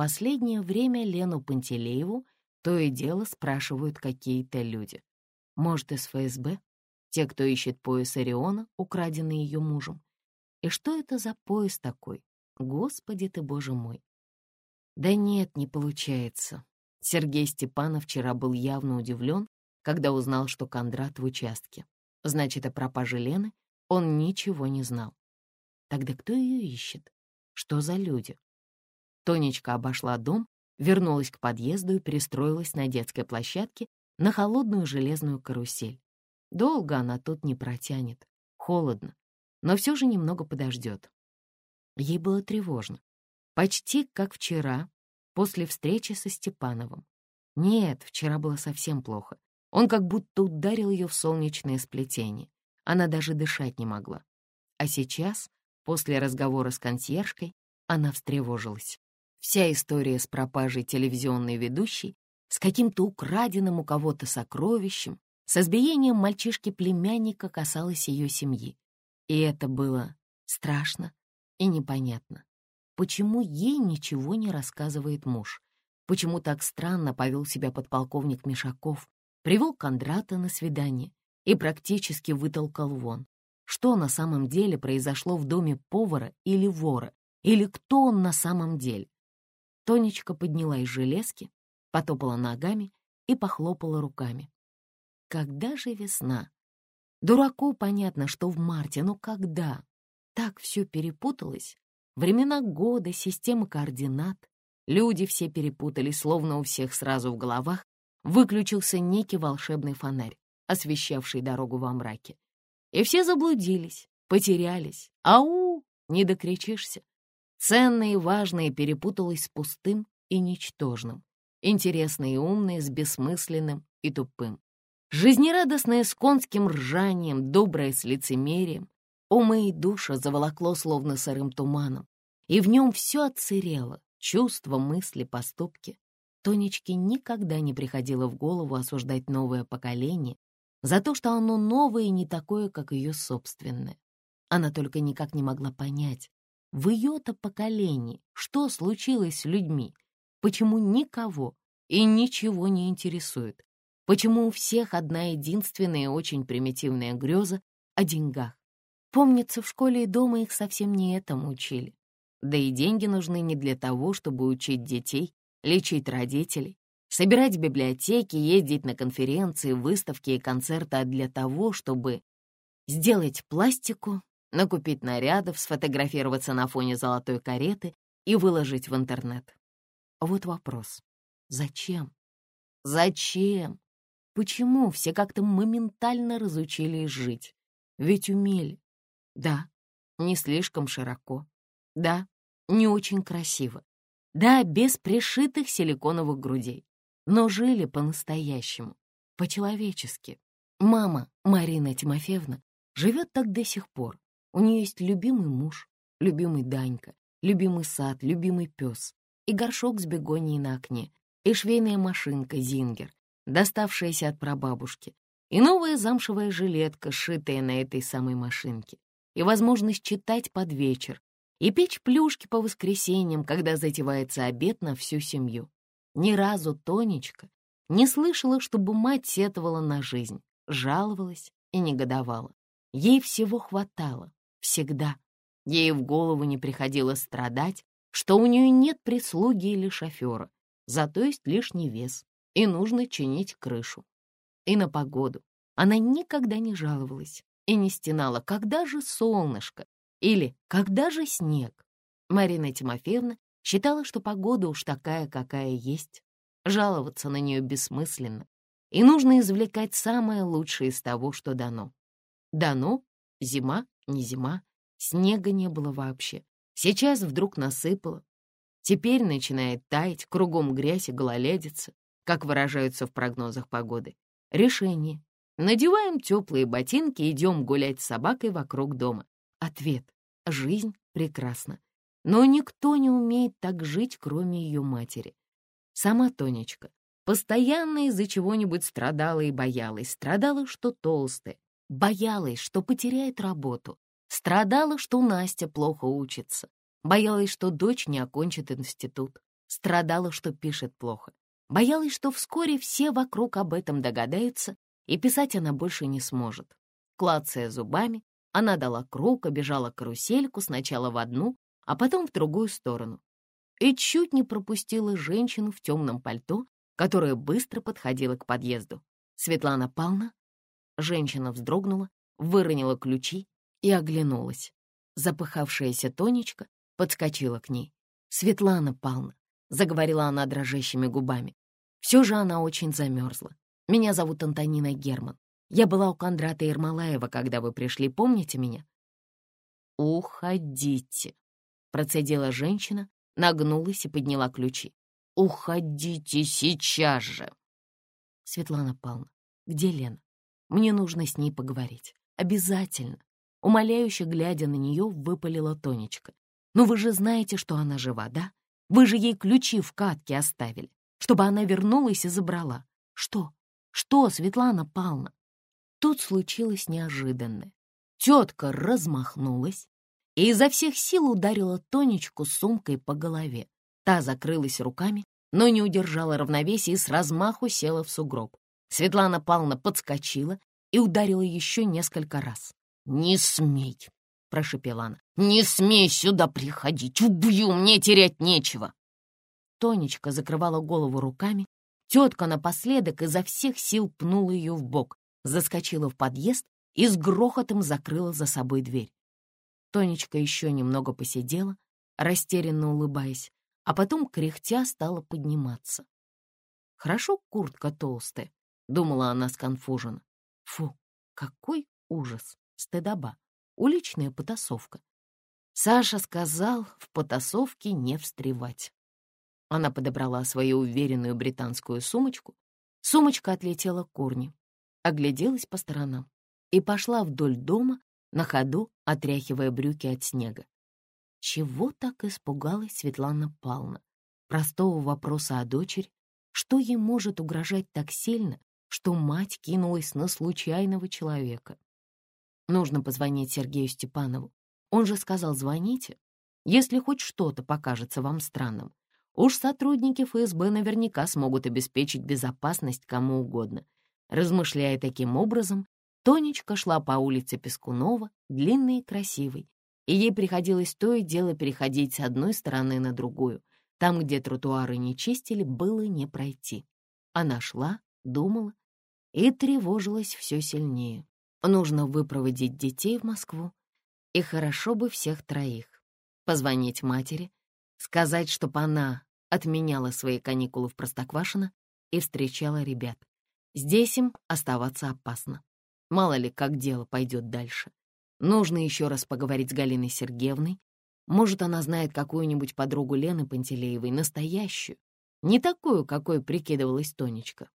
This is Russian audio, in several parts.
последнее время Лену Пантелееву то и дело спрашивают какие-то люди. Может, из ФСБ? Те, кто ищет пояс Ориона, украденный ее мужем. И что это за пояс такой? Господи ты, боже мой! Да нет, не получается. Сергей Степанов вчера был явно удивлен, когда узнал, что Кондрат в участке. Значит, о пропаже Лены он ничего не знал. Тогда кто ее ищет? Что за люди? Тонечка обошла дом, вернулась к подъезду и перестроилась на детской площадке на холодную железную карусель. Долго она тут не протянет. Холодно, но все же немного подождет. Ей было тревожно. Почти как вчера, после встречи со Степановым. Нет, вчера было совсем плохо. Он как будто ударил ее в солнечное сплетение. Она даже дышать не могла. А сейчас, после разговора с консьержкой, она встревожилась. Вся история с пропажей телевизионной ведущей, с каким-то украденным у кого-то сокровищем, с избиением мальчишки-племянника касалась ее семьи. И это было страшно и непонятно. Почему ей ничего не рассказывает муж? Почему так странно повел себя подполковник Мишаков, привел Кондрата на свидание и практически вытолкал вон? Что на самом деле произошло в доме повара или вора? Или кто он на самом деле? Тонечка подняла из железки, потопала ногами и похлопала руками. Когда же весна? Дураку понятно, что в марте, но когда? Так все перепуталось. Времена года, система координат. Люди все перепутали, словно у всех сразу в головах выключился некий волшебный фонарь, освещавший дорогу во мраке. И все заблудились, потерялись. Ау, не докричишься. Ценное и важное перепуталось с пустым и ничтожным, интересное и умное с бессмысленным и тупым. Жизнерадостное с конским ржанием, доброе с лицемерием, умы и душа заволокло словно сырым туманом, и в нем все отсырело, чувства, мысли, поступки. Тонечке никогда не приходило в голову осуждать новое поколение за то, что оно новое и не такое, как ее собственное. Она только никак не могла понять, в ее-то поколении что случилось с людьми, почему никого и ничего не интересует, Почему у всех одна единственная очень примитивная греза о деньгах? Помнится, в школе и дома их совсем не этому учили. Да и деньги нужны не для того, чтобы учить детей, лечить родителей, собирать библиотеки, ездить на конференции, выставки и концерты, а для того, чтобы сделать пластику, накупить нарядов, сфотографироваться на фоне золотой кареты и выложить в интернет. Вот вопрос. Зачем? Зачем? Почему все как-то моментально разучились жить? Ведь умели. Да, не слишком широко. Да, не очень красиво. Да, без пришитых силиконовых грудей. Но жили по-настоящему, по-человечески. Мама, Марина Тимофеевна, живет так до сих пор. У нее есть любимый муж, любимый Данька, любимый сад, любимый пес и горшок с бегонией на окне, и швейная машинка «Зингер», доставшаяся от прабабушки, и новая замшевая жилетка, сшитая на этой самой машинке, и возможность читать под вечер, и печь плюшки по воскресеньям, когда затевается обед на всю семью. Ни разу Тонечка не слышала, чтобы мать сетовала на жизнь, жаловалась и негодовала. Ей всего хватало, всегда. Ей в голову не приходило страдать, что у нее нет прислуги или шофера, зато есть лишний вес, и нужно чинить крышу. И на погоду. Она никогда не жаловалась и не стенала, когда же солнышко или когда же снег. Марина Тимофеевна считала, что погода уж такая, какая есть. Жаловаться на нее бессмысленно, и нужно извлекать самое лучшее из того, что дано. Дано, зима, не зима, снега не было вообще. Сейчас вдруг насыпало. Теперь начинает таять, кругом грязь и гололедица как выражаются в прогнозах погоды. Решение. Надеваем теплые ботинки и идем гулять с собакой вокруг дома. Ответ. Жизнь прекрасна. Но никто не умеет так жить, кроме ее матери. Сама Тонечка постоянно из-за чего-нибудь страдала и боялась. Страдала, что толстая. Боялась, что потеряет работу. Страдала, что Настя плохо учится. Боялась, что дочь не окончит институт. страдала, что пишет плохо. Боялась, что вскоре все вокруг об этом догадаются, и писать она больше не сможет. Клацая зубами, она дала круг, обежала карусельку сначала в одну, а потом в другую сторону. И чуть не пропустила женщину в темном пальто, которая быстро подходила к подъезду. Светлана Павловна. Женщина вздрогнула, выронила ключи и оглянулась. Запыхавшаяся Тонечка подскочила к ней. «Светлана Павловна», — заговорила она дрожащими губами, все же она очень замерзла. «Меня зовут Антонина Герман. Я была у Кондрата Ермолаева, когда вы пришли, помните меня?» «Уходите», — процедила женщина, нагнулась и подняла ключи. «Уходите сейчас же!» «Светлана Павловна, где Лена? Мне нужно с ней поговорить. Обязательно!» Умоляюще глядя на нее, выпалила Тонечка. «Ну вы же знаете, что она жива, да? Вы же ей ключи в катке оставили, чтобы она вернулась и забрала. Что? Что, Светлана Павловна?» Тут случилось неожиданное. Тетка размахнулась и изо всех сил ударила Тонечку сумкой по голове. Та закрылась руками, но не удержала равновесия и с размаху села в сугроб. Светлана Павловна подскочила и ударила еще несколько раз. «Не смей!» — прошепела она. «Не смей сюда приходить! Убью! Мне терять нечего!» Тонечка закрывала голову руками. Тетка напоследок изо всех сил пнула ее в бок, заскочила в подъезд и с грохотом закрыла за собой дверь. Тонечка еще немного посидела, растерянно улыбаясь, а потом, кряхтя, стала подниматься. «Хорошо куртка толстая», — думала она сконфуженно. «Фу, какой ужас, стыдоба, уличная потасовка». Саша сказал в потасовке не встревать. Она подобрала свою уверенную британскую сумочку. Сумочка отлетела к корне, огляделась по сторонам и пошла вдоль дома, на ходу отряхивая брюки от снега. Чего так испугалась Светлана Павловна? Простого вопроса о дочери, что ей может угрожать так сильно, что мать кинулась на случайного человека. Нужно позвонить Сергею Степанову. Он же сказал, звоните, если хоть что-то покажется вам странным. Уж сотрудники ФСБ наверняка смогут обеспечить безопасность кому угодно. Размышляя таким образом, Тонечка шла по улице Пескунова, длинной и красивой, и ей приходилось то и дело переходить с одной стороны на другую. Там, где тротуары не чистили, было не пройти. Она шла, думала и тревожилась все сильнее. Нужно выпроводить детей в Москву, и хорошо бы всех троих. Позвонить матери, сказать, чтобы она отменяла свои каникулы в Простоквашино и встречала ребят. Здесь им оставаться опасно. Мало ли, как дело пойдет дальше. Нужно еще раз поговорить с Галиной Сергеевной. Может, она знает какую-нибудь подругу Лены Пантелеевой, настоящую, не такую, какой прикидывалась Тонечка.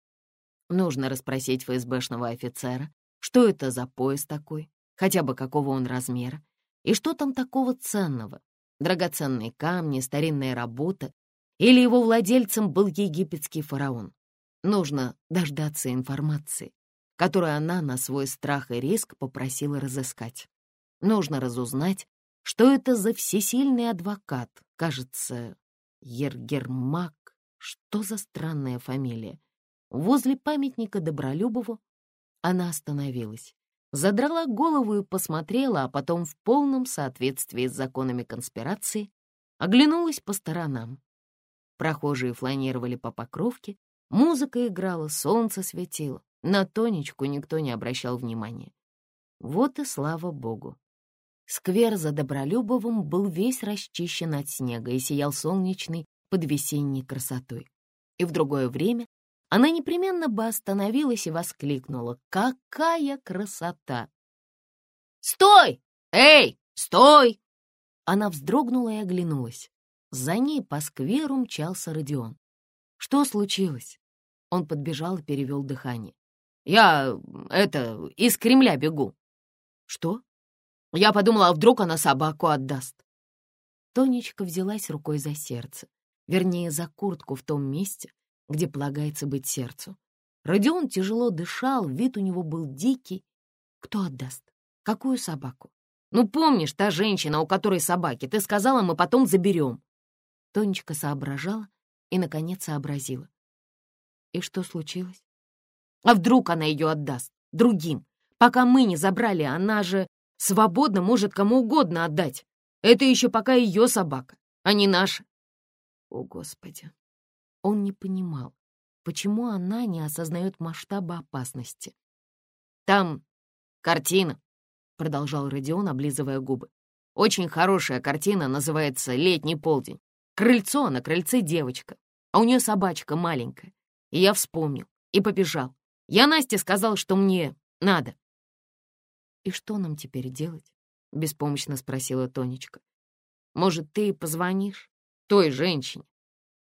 Нужно расспросить ФСБшного офицера, что это за пояс такой, хотя бы какого он размера, и что там такого ценного, драгоценные камни, старинная работа, или его владельцем был египетский фараон. Нужно дождаться информации, которую она на свой страх и риск попросила разыскать. Нужно разузнать, что это за всесильный адвокат, кажется, Ергермак, что за странная фамилия. Возле памятника Добролюбову она остановилась задрала голову и посмотрела, а потом в полном соответствии с законами конспирации оглянулась по сторонам. Прохожие фланировали по покровке, музыка играла, солнце светило. На Тонечку никто не обращал внимания. Вот и слава богу. Сквер за Добролюбовым был весь расчищен от снега и сиял солнечный под весенней красотой. И в другое время она непременно бы остановилась и воскликнула. «Какая красота!» «Стой! Эй, стой!» Она вздрогнула и оглянулась. За ней по скверу мчался Родион. «Что случилось?» Он подбежал и перевел дыхание. «Я, это, из Кремля бегу». «Что?» «Я подумала, а вдруг она собаку отдаст?» Тонечка взялась рукой за сердце, вернее, за куртку в том месте, где полагается быть сердцу. Родион тяжело дышал, вид у него был дикий. Кто отдаст? Какую собаку? Ну, помнишь, та женщина, у которой собаки, ты сказала, мы потом заберем. Тонечка соображала, и, наконец, сообразила. И что случилось? А вдруг она ее отдаст? Другим. Пока мы не забрали, она же свободно может кому угодно отдать. Это еще пока ее собака, а не наша. О, Господи! Он не понимал, почему она не осознает масштаба опасности. «Там картина», — продолжал Родион, облизывая губы. «Очень хорошая картина, называется «Летний полдень». Крыльцо, на крыльце девочка, а у нее собачка маленькая. И я вспомнил и побежал. Я Насте сказал, что мне надо. «И что нам теперь делать?» — беспомощно спросила Тонечка. «Может, ты позвонишь той женщине?»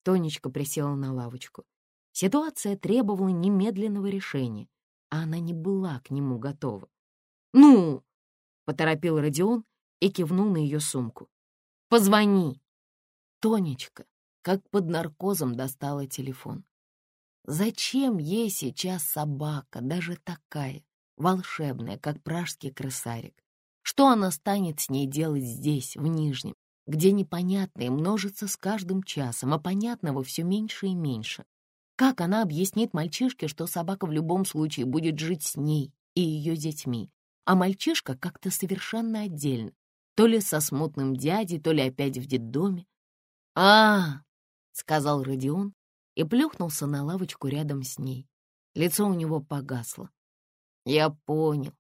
Тонечка присела на лавочку. Ситуация требовала немедленного решения, а она не была к нему готова. «Ну!» — поторопил Родион и кивнул на ее сумку. «Позвони!» Тонечка, как под наркозом, достала телефон. Зачем ей сейчас собака, даже такая, волшебная, как пражский крысарик? Что она станет с ней делать здесь, в Нижнем, где непонятное множится с каждым часом, а понятного все меньше и меньше? Как она объяснит мальчишке, что собака в любом случае будет жить с ней и ее детьми, а мальчишка как-то совершенно отдельно, то ли со смутным дядей, то ли опять в детдоме? а, сказал Родион, и плюхнулся на лавочку рядом с ней. Лицо у него погасло. «Я понял.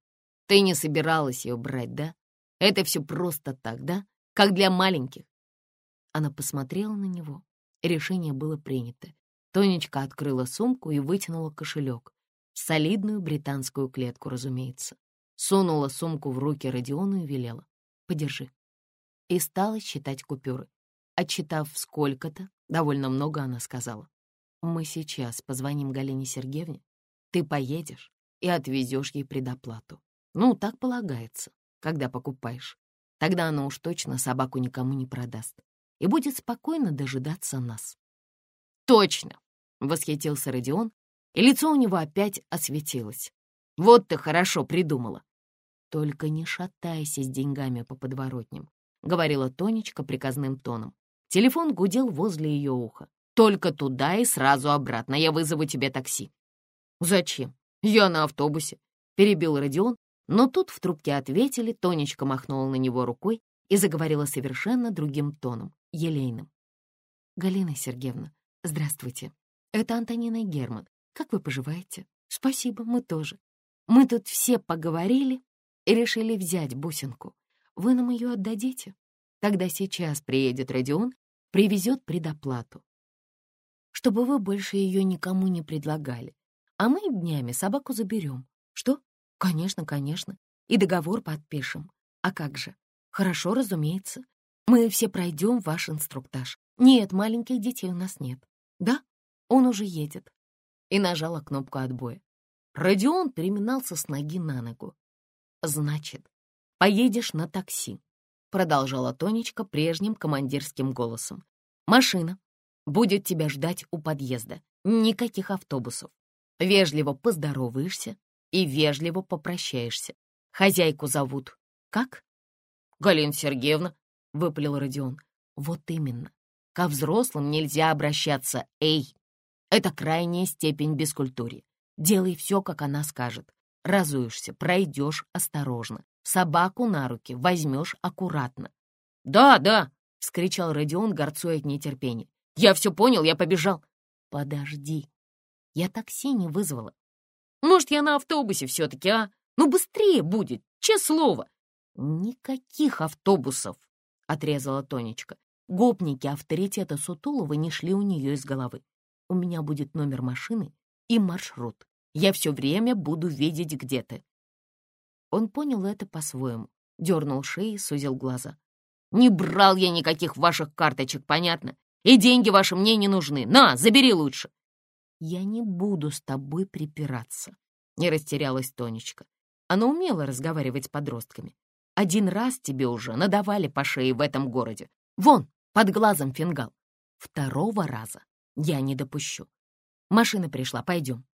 Ты не собиралась ее брать, да? Это все просто так, да? Как для маленьких». Она посмотрела на него. Решение было принято. Тонечка открыла сумку и вытянула кошелек. Солидную британскую клетку, разумеется. Сунула сумку в руки Родиону и велела. «Подержи». И стала считать купюры. Отчитав сколько-то, довольно много она сказала. Мы сейчас позвоним Галине Сергеевне, ты поедешь и отвезешь ей предоплату. Ну, так полагается, когда покупаешь. Тогда она уж точно собаку никому не продаст и будет спокойно дожидаться нас. «Точно!» — восхитился Родион, и лицо у него опять осветилось. «Вот ты хорошо придумала!» «Только не шатайся с деньгами по подворотням», — говорила Тонечка приказным тоном. Телефон гудел возле ее уха. Только туда и сразу обратно. Я вызову тебе такси». «Зачем? Я на автобусе», — перебил Родион, но тут в трубке ответили, Тонечка махнула на него рукой и заговорила совершенно другим тоном, елейным. «Галина Сергеевна, здравствуйте. Это Антонина Герман. Как вы поживаете? Спасибо, мы тоже. Мы тут все поговорили и решили взять бусинку. Вы нам ее отдадите? Тогда сейчас приедет Родион, привезет предоплату чтобы вы больше ее никому не предлагали. А мы днями собаку заберем. Конечно, конечно. И договор подпишем. А как же? Хорошо, разумеется. Мы все пройдем ваш инструктаж. Нет, маленьких детей у нас нет. Да, он уже едет. И нажала кнопку отбоя. Родион переминался с ноги на ногу. «Значит, поедешь на такси», — продолжала Тонечка прежним командирским голосом. «Машина будет тебя ждать у подъезда. Никаких автобусов. Вежливо поздороваешься и вежливо попрощаешься. Хозяйку зовут. Как? Галина Сергеевна, — выпалил Родион. Вот именно. Ко взрослым нельзя обращаться «эй». Это крайняя степень бескультурья. Делай все, как она скажет. Разуешься, пройдешь осторожно. Собаку на руки возьмешь аккуратно. «Да, да!» — вскричал Родион, горцуя от нетерпения. Я все понял, я побежал. Подожди, я такси не вызвала. Может, я на автобусе все-таки, а? Ну, быстрее будет, честное слово. Никаких автобусов, отрезала Тонечка. Гопники авторитета Сутулова не шли у нее из головы. У меня будет номер машины и маршрут. Я все время буду видеть, где ты. Он понял это по-своему, дернул шеи, сузил глаза. «Не брал я никаких ваших карточек, понятно? И деньги ваши мне не нужны. На, забери лучше. Я не буду с тобой припираться, не растерялась Тонечка. Она умела разговаривать с подростками. Один раз тебе уже надавали по шее в этом городе. Вон, под глазом фингал. Второго раза я не допущу. Машина пришла, пойдем.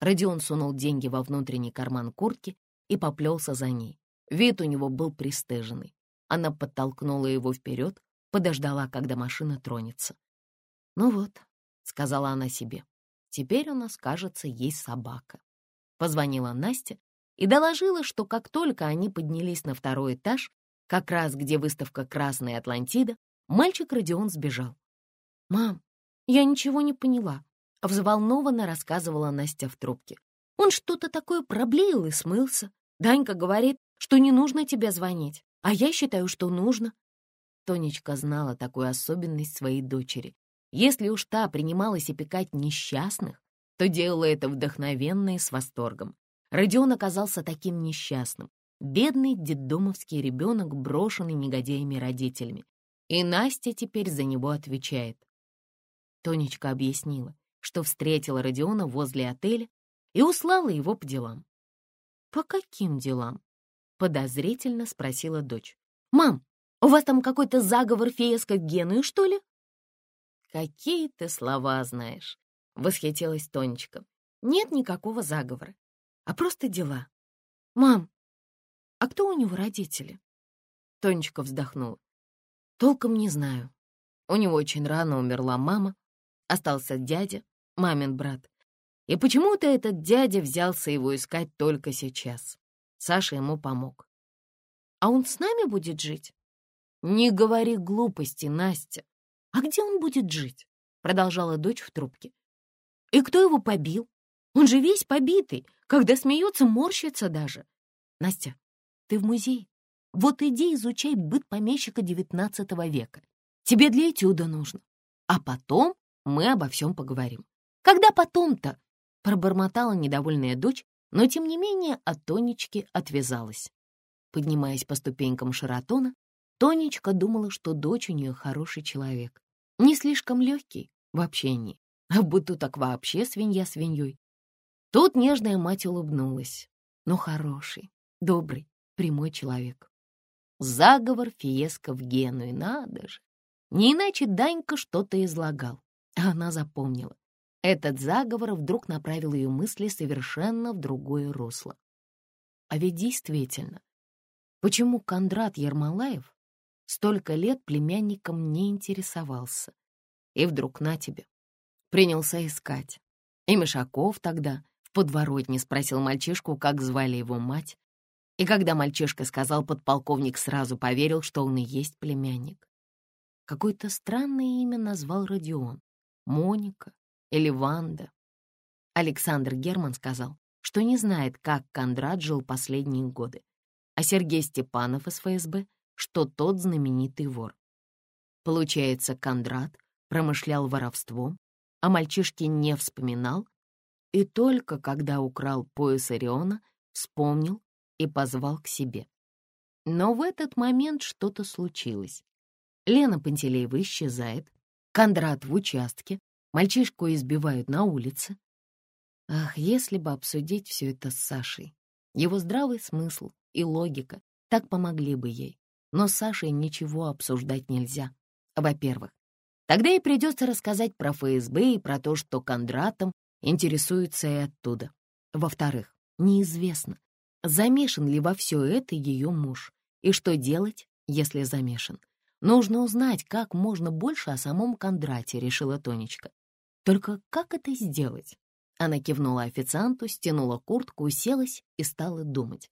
Родион сунул деньги во внутренний карман куртки и поплелся за ней. Вид у него был пристыженный. Она подтолкнула его вперед, подождала, когда машина тронется. Ну вот, сказала она себе. «Теперь у нас, кажется, есть собака». Позвонила Настя и доложила, что как только они поднялись на второй этаж, как раз где выставка «Красная Атлантида», мальчик Родион сбежал. «Мам, я ничего не поняла», — взволнованно рассказывала Настя в трубке. «Он что-то такое проблеял и смылся. Данька говорит, что не нужно тебе звонить, а я считаю, что нужно». Тонечка знала такую особенность своей дочери. Если уж та принималась опекать несчастных, то делала это вдохновенно и с восторгом. Родион оказался таким несчастным. Бедный детдомовский ребенок, брошенный негодяями родителями. И Настя теперь за него отвечает. Тонечка объяснила, что встретила Родиона возле отеля и услала его по делам. «По каким делам?» — подозрительно спросила дочь. «Мам, у вас там какой-то заговор фееска Геную, что ли?» «Какие ты слова знаешь!» — восхитилась Тонечка. «Нет никакого заговора, а просто дела. Мам, а кто у него родители?» Тонечка вздохнула. «Толком не знаю. У него очень рано умерла мама, остался дядя, мамин брат. И почему-то этот дядя взялся его искать только сейчас. Саша ему помог. «А он с нами будет жить?» «Не говори глупости, Настя. А где он будет жить?» Продолжала дочь в трубке. И кто его побил? Он же весь побитый, когда смеется, морщится даже. Настя, ты в музее. Вот иди изучай быт помещика XIX века. Тебе для этюда нужно. А потом мы обо всем поговорим. Когда потом-то? Пробормотала недовольная дочь, но тем не менее от Тонечки отвязалась. Поднимаясь по ступенькам Шаратона, Тонечка думала, что дочь у нее хороший человек. Не слишком легкий в общении, а будто так вообще свинья свиньей. Тут нежная мать улыбнулась. но хороший, добрый, прямой человек. Заговор Фиеско в Гену, надо же. Не иначе Данька что-то излагал, а она запомнила. Этот заговор вдруг направил ее мысли совершенно в другое русло. А ведь действительно, почему Кондрат Ермолаев столько лет племянником не интересовался? И вдруг на тебе, принялся искать. И Мишаков тогда в подворотне спросил мальчишку, как звали его мать. И когда мальчишка сказал, подполковник сразу поверил, что он и есть племянник. Какое-то странное имя назвал Родион. Моника или Ванда. Александр Герман сказал, что не знает, как Кондрат жил последние годы, а Сергей Степанов из ФСБ, что тот знаменитый вор. Получается, Кондрат промышлял воровством, о мальчишке не вспоминал, и только когда украл пояс Ориона, вспомнил и позвал к себе. Но в этот момент что-то случилось. Лена Пантелеева исчезает, Кондрат в участке, мальчишку избивают на улице. Ах, если бы обсудить все это с Сашей. Его здравый смысл и логика так помогли бы ей. Но с Сашей ничего обсуждать нельзя. Во-первых, Тогда и придется рассказать про ФСБ и про то, что Кондратом интересуется и оттуда. Во-вторых, неизвестно, замешан ли во все это ее муж, и что делать, если замешан. Нужно узнать как можно больше о самом Кондрате, решила Тонечка. Только как это сделать? Она кивнула официанту, стянула куртку, уселась и стала думать.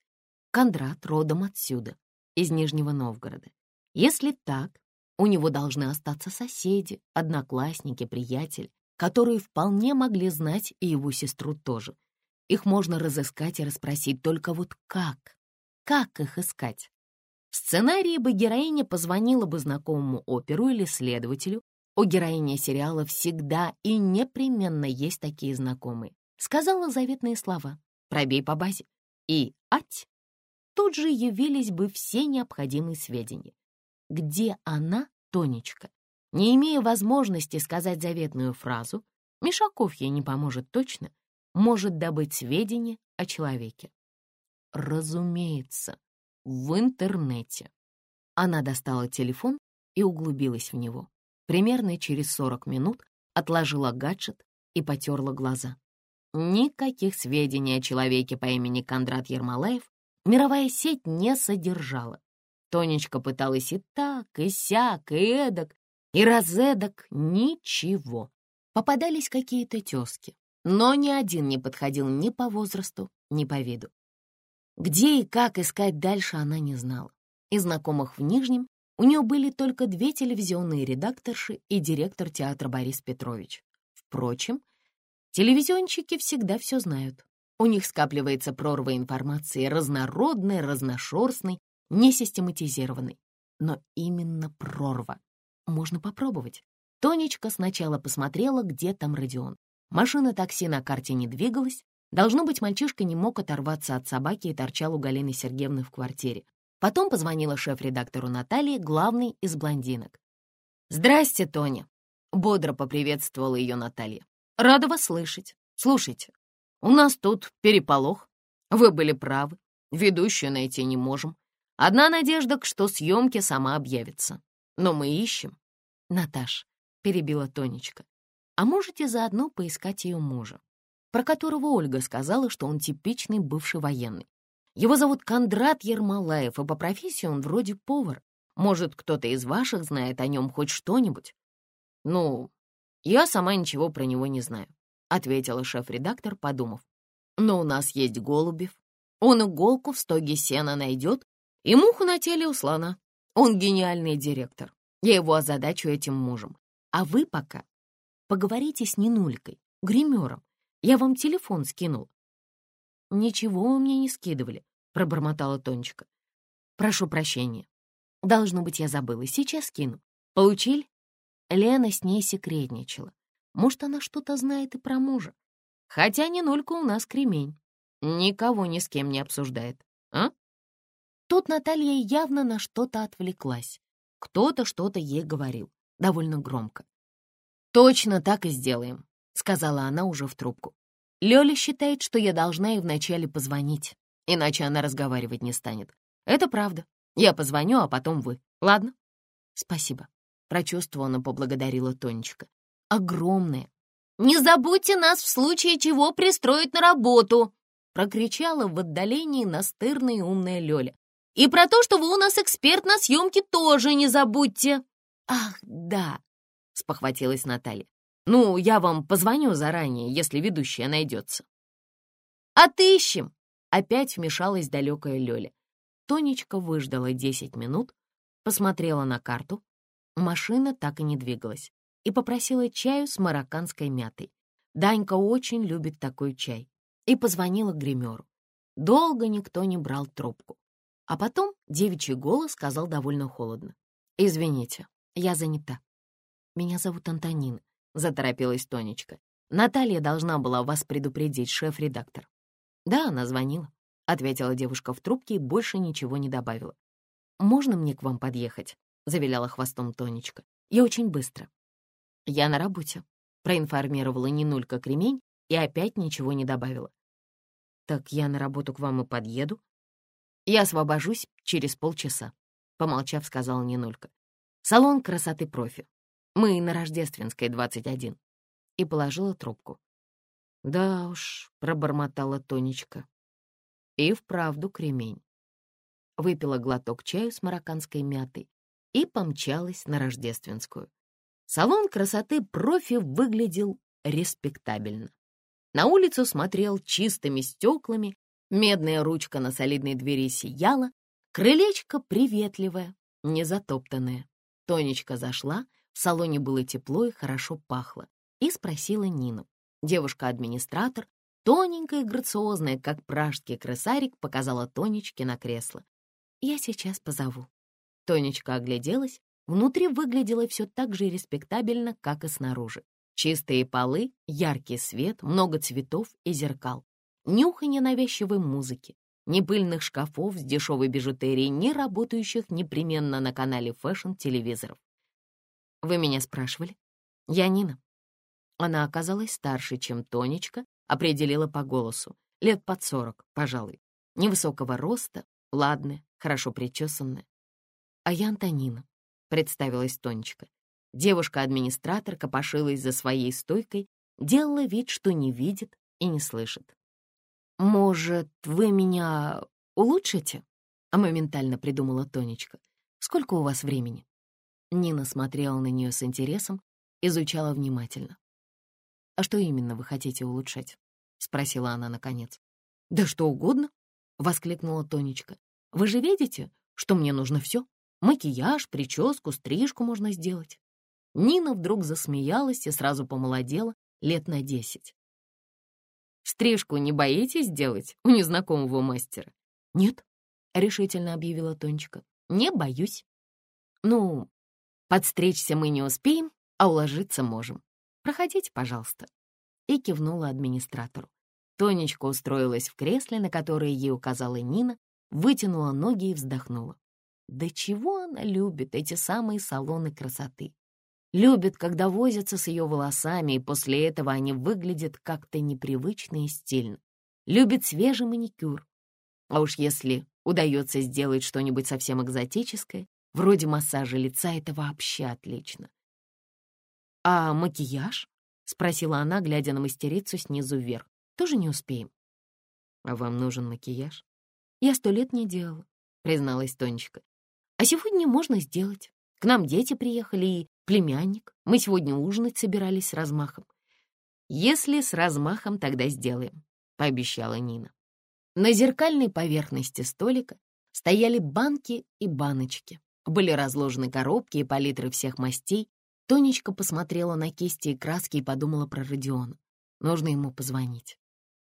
Кондрат родом отсюда, из Нижнего Новгорода. Если так, у него должны остаться соседи, одноклассники, приятели, которые вполне могли знать и его сестру тоже. Их можно разыскать и расспросить, только вот как? Как их искать? В сценарии бы героиня позвонила бы знакомому оперу или следователю. У героини сериала всегда и непременно есть такие знакомые. Сказала заветные слова «пробей по базе» и «ать». Тут же явились бы все необходимые сведения где она, Тонечка. Не имея возможности сказать заветную фразу, Мишаков ей не поможет точно, может добыть сведения о человеке. Разумеется, в интернете. Она достала телефон и углубилась в него. Примерно через 40 минут отложила гаджет и потерла глаза. Никаких сведений о человеке по имени Кондрат Ермолаев мировая сеть не содержала. Тонечка пыталась и так, и сяк, и эдак, и разэдак — ничего. Попадались какие-то тезки, но ни один не подходил ни по возрасту, ни по виду. Где и как искать дальше она не знала. Из знакомых в Нижнем у нее были только две телевизионные редакторши и директор театра Борис Петрович. Впрочем, телевизионщики всегда все знают. У них скапливается прорва информации, разнородной, разношерстной, несистематизированной. Но именно прорва. Можно попробовать. Тонечка сначала посмотрела, где там Родион. Машина такси на карте не двигалась. Должно быть, мальчишка не мог оторваться от собаки и торчал у Галины Сергеевны в квартире. Потом позвонила шеф-редактору Натальи, главной из блондинок. «Здрасте, Тоня!» — бодро поприветствовала ее Наталья. «Рада вас слышать. Слушайте, у нас тут переполох. Вы были правы. Ведущую найти не можем. Одна надежда, что съемки сама объявится. Но мы ищем. Наташ, перебила Тонечка, а можете заодно поискать ее мужа, про которого Ольга сказала, что он типичный бывший военный. Его зовут Кондрат Ермолаев, и по профессии он вроде повар. Может, кто-то из ваших знает о нем хоть что-нибудь? Ну, я сама ничего про него не знаю. — ответила шеф-редактор, подумав. «Но у нас есть Голубев. Он иголку в стоге сена найдет и муху на теле у слона. Он гениальный директор. Я его озадачу этим мужем. А вы пока поговорите с Нинулькой, гримером. Я вам телефон скинул». «Ничего вы мне не скидывали», — пробормотала Тонечка. «Прошу прощения. Должно быть, я забыла. Сейчас скину. Получили?» Лена с ней секретничала. Может, она что-то знает и про мужа. Хотя не нолька у нас кремень. Никого ни с кем не обсуждает, а? Тут Наталья явно на что-то отвлеклась. Кто-то что-то ей говорил, довольно громко. «Точно так и сделаем», — сказала она уже в трубку. Лёля считает, что я должна ей вначале позвонить, иначе она разговаривать не станет. Это правда. Я позвоню, а потом вы. Ладно? Спасибо. Прочувствованно поблагодарила Тонечка огромное. «Не забудьте нас в случае чего пристроить на работу!» прокричала в отдалении настырная и умная Лёля. «И про то, что вы у нас эксперт на съемке, тоже не забудьте!» «Ах, да!» — спохватилась Наталья. «Ну, я вам позвоню заранее, если ведущая найдется». «Отыщем!» — опять вмешалась далекая Лёля. Тонечка выждала десять минут, посмотрела на карту. Машина так и не двигалась и попросила чаю с марокканской мятой. Данька очень любит такой чай. И позвонила гримеру. Долго никто не брал трубку. А потом девичий голос сказал довольно холодно. «Извините, я занята». «Меня зовут Антонина», — заторопилась Тонечка. «Наталья должна была вас предупредить, шеф-редактор». «Да, она звонила», — ответила девушка в трубке и больше ничего не добавила. «Можно мне к вам подъехать?» — завиляла хвостом Тонечка. «Я очень быстро». «Я на работе», — проинформировала Нинулька Кремень и опять ничего не добавила. «Так я на работу к вам и подъеду?» «Я освобожусь через полчаса», — помолчав, сказала Нинулька. «Салон красоты профи. Мы на Рождественской, 21». И положила трубку. «Да уж», — пробормотала Тонечка. И вправду кремень. Выпила глоток чаю с марокканской мятой и помчалась на Рождественскую. Салон красоты профи выглядел респектабельно. На улицу смотрел чистыми стеклами, медная ручка на солидной двери сияла, крылечко приветливое, незатоптанное. Тонечка зашла, в салоне было тепло и хорошо пахло, и спросила Нину. Девушка-администратор, тоненькая и грациозная, как пражский крысарик, показала Тонечке на кресло. «Я сейчас позову». Тонечка огляделась, Внутри выглядело все так же респектабельно, как и снаружи. Чистые полы, яркий свет, много цветов и зеркал. Нюханье навязчивой музыки, ни пыльных шкафов с дешевой бижутерией, ни работающих непременно на канале фэшн-телевизоров. «Вы меня спрашивали?» «Я Нина». Она оказалась старше, чем Тонечка, определила по голосу. Лет под сорок, пожалуй. Невысокого роста, ладная, хорошо причесанная. А я Антонина. — представилась Тонечка. Девушка-администратор копошилась за своей стойкой, делала вид, что не видит и не слышит. «Может, вы меня улучшите?» — моментально придумала Тонечка. «Сколько у вас времени?» Нина смотрела на нее с интересом, изучала внимательно. «А что именно вы хотите улучшать?» — спросила она наконец. «Да что угодно», — воскликнула Тонечка. «Вы же видите, что мне нужно все? Макияж, прическу, стрижку можно сделать». Нина вдруг засмеялась и сразу помолодела лет на десять. «Стрижку не боитесь делать у незнакомого мастера?» «Нет», — решительно объявила Тонечка. «Не боюсь». «Ну, подстричься мы не успеем, а уложиться можем. Проходите, пожалуйста». И кивнула администратору. Тонечка устроилась в кресле, на которое ей указала Нина, вытянула ноги и вздохнула. Да чего она любит эти самые салоны красоты? Любит, когда возятся с ее волосами, и после этого они выглядят как-то непривычно и стильно. Любит свежий маникюр. А уж если удается сделать что-нибудь совсем экзотическое, вроде массажа лица, это вообще отлично. «А макияж?» — спросила она, глядя на мастерицу снизу вверх. «Тоже не успеем». «А вам нужен макияж?» «Я сто лет не делала», — призналась Тонечка. «А сегодня можно сделать. К нам дети приехали и племянник. Мы сегодня ужинать собирались с размахом. Если с размахом, тогда сделаем, пообещала Нина. На зеркальной поверхности столика стояли банки и баночки. Были разложены коробки и палитры всех мастей. Тонечка посмотрела на кисти и краски и подумала про Родиона. Нужно ему позвонить.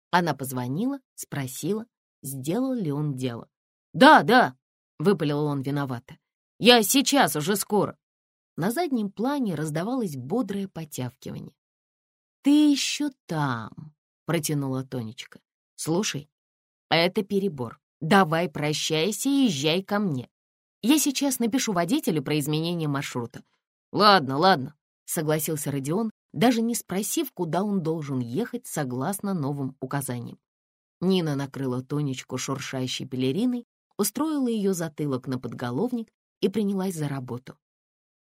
Она позвонила, спросила, сделал ли он дело. «Да, да», — выпалил он виновато. «Я сейчас, уже скоро». На заднем плане раздавалось бодрое потявкивание. «Ты еще там», — протянула Тонечка. «Слушай, это перебор. Давай прощайся и езжай ко мне. Я сейчас напишу водителю про изменение маршрута». «Ладно, ладно», — согласился Родион, даже не спросив, куда он должен ехать согласно новым указаниям. Нина накрыла Тонечку шуршащей пелериной, устроила ее затылок на подголовник и принялась за работу.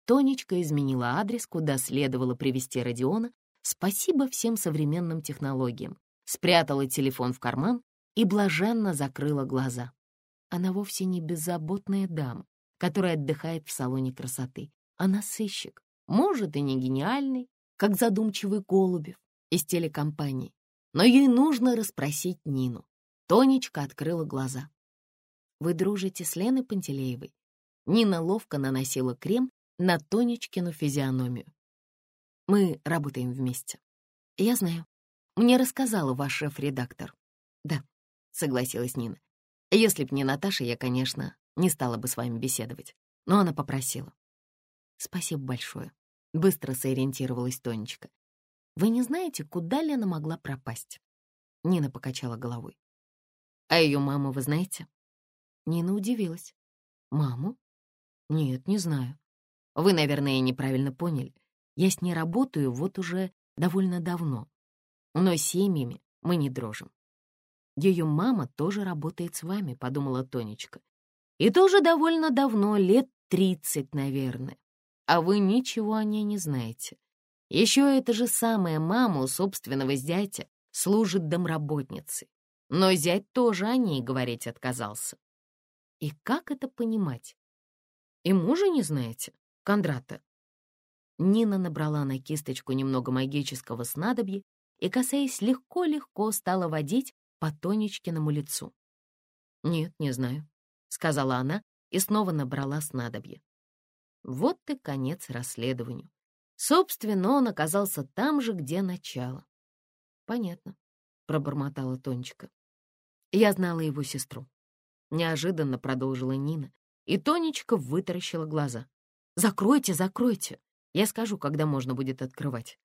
Тонечка изменила адрес, куда следовало привести Родиона, спасибо всем современным технологиям, спрятала телефон в карман и блаженно закрыла глаза. Она вовсе не беззаботная дама, которая отдыхает в салоне красоты. Она сыщик, может, и не гениальный, как задумчивый Голубев из телекомпании. Но ей нужно расспросить Нину. Тонечка открыла глаза. «Вы дружите с Леной Пантелеевой?» Нина ловко наносила крем на Тонечкину физиономию. Мы работаем вместе. Я знаю. Мне рассказала ваш шеф-редактор. Да, согласилась Нина. Если б не Наташа, я, конечно, не стала бы с вами беседовать. Но она попросила. Спасибо большое. Быстро сориентировалась Тонечка. Вы не знаете, куда Лена могла пропасть? Нина покачала головой. А ее маму вы знаете? Нина удивилась. Маму? Нет, не знаю. Вы, наверное, неправильно поняли. Я с ней работаю вот уже довольно давно. Но семьями мы не дружим. Ее мама тоже работает с вами, подумала Тонечка. И тоже довольно давно, лет тридцать, наверное. А вы ничего о ней не знаете. Еще эта же самая мама у собственного зятя служит домработницей. Но зять тоже о ней говорить отказался. И как это понимать? И мужа не знаете? Кондрата. Нина набрала на кисточку немного магического снадобья и, касаясь легко-легко, стала водить по Тонечкиному лицу. «Нет, не знаю», — сказала она и снова набрала снадобье. Вот и конец расследованию. Собственно, он оказался там же, где начало. «Понятно», — пробормотала Тонечка. «Я знала его сестру». Неожиданно продолжила Нина, и Тонечка вытаращила глаза. «Закройте, закройте! Я скажу, когда можно будет открывать».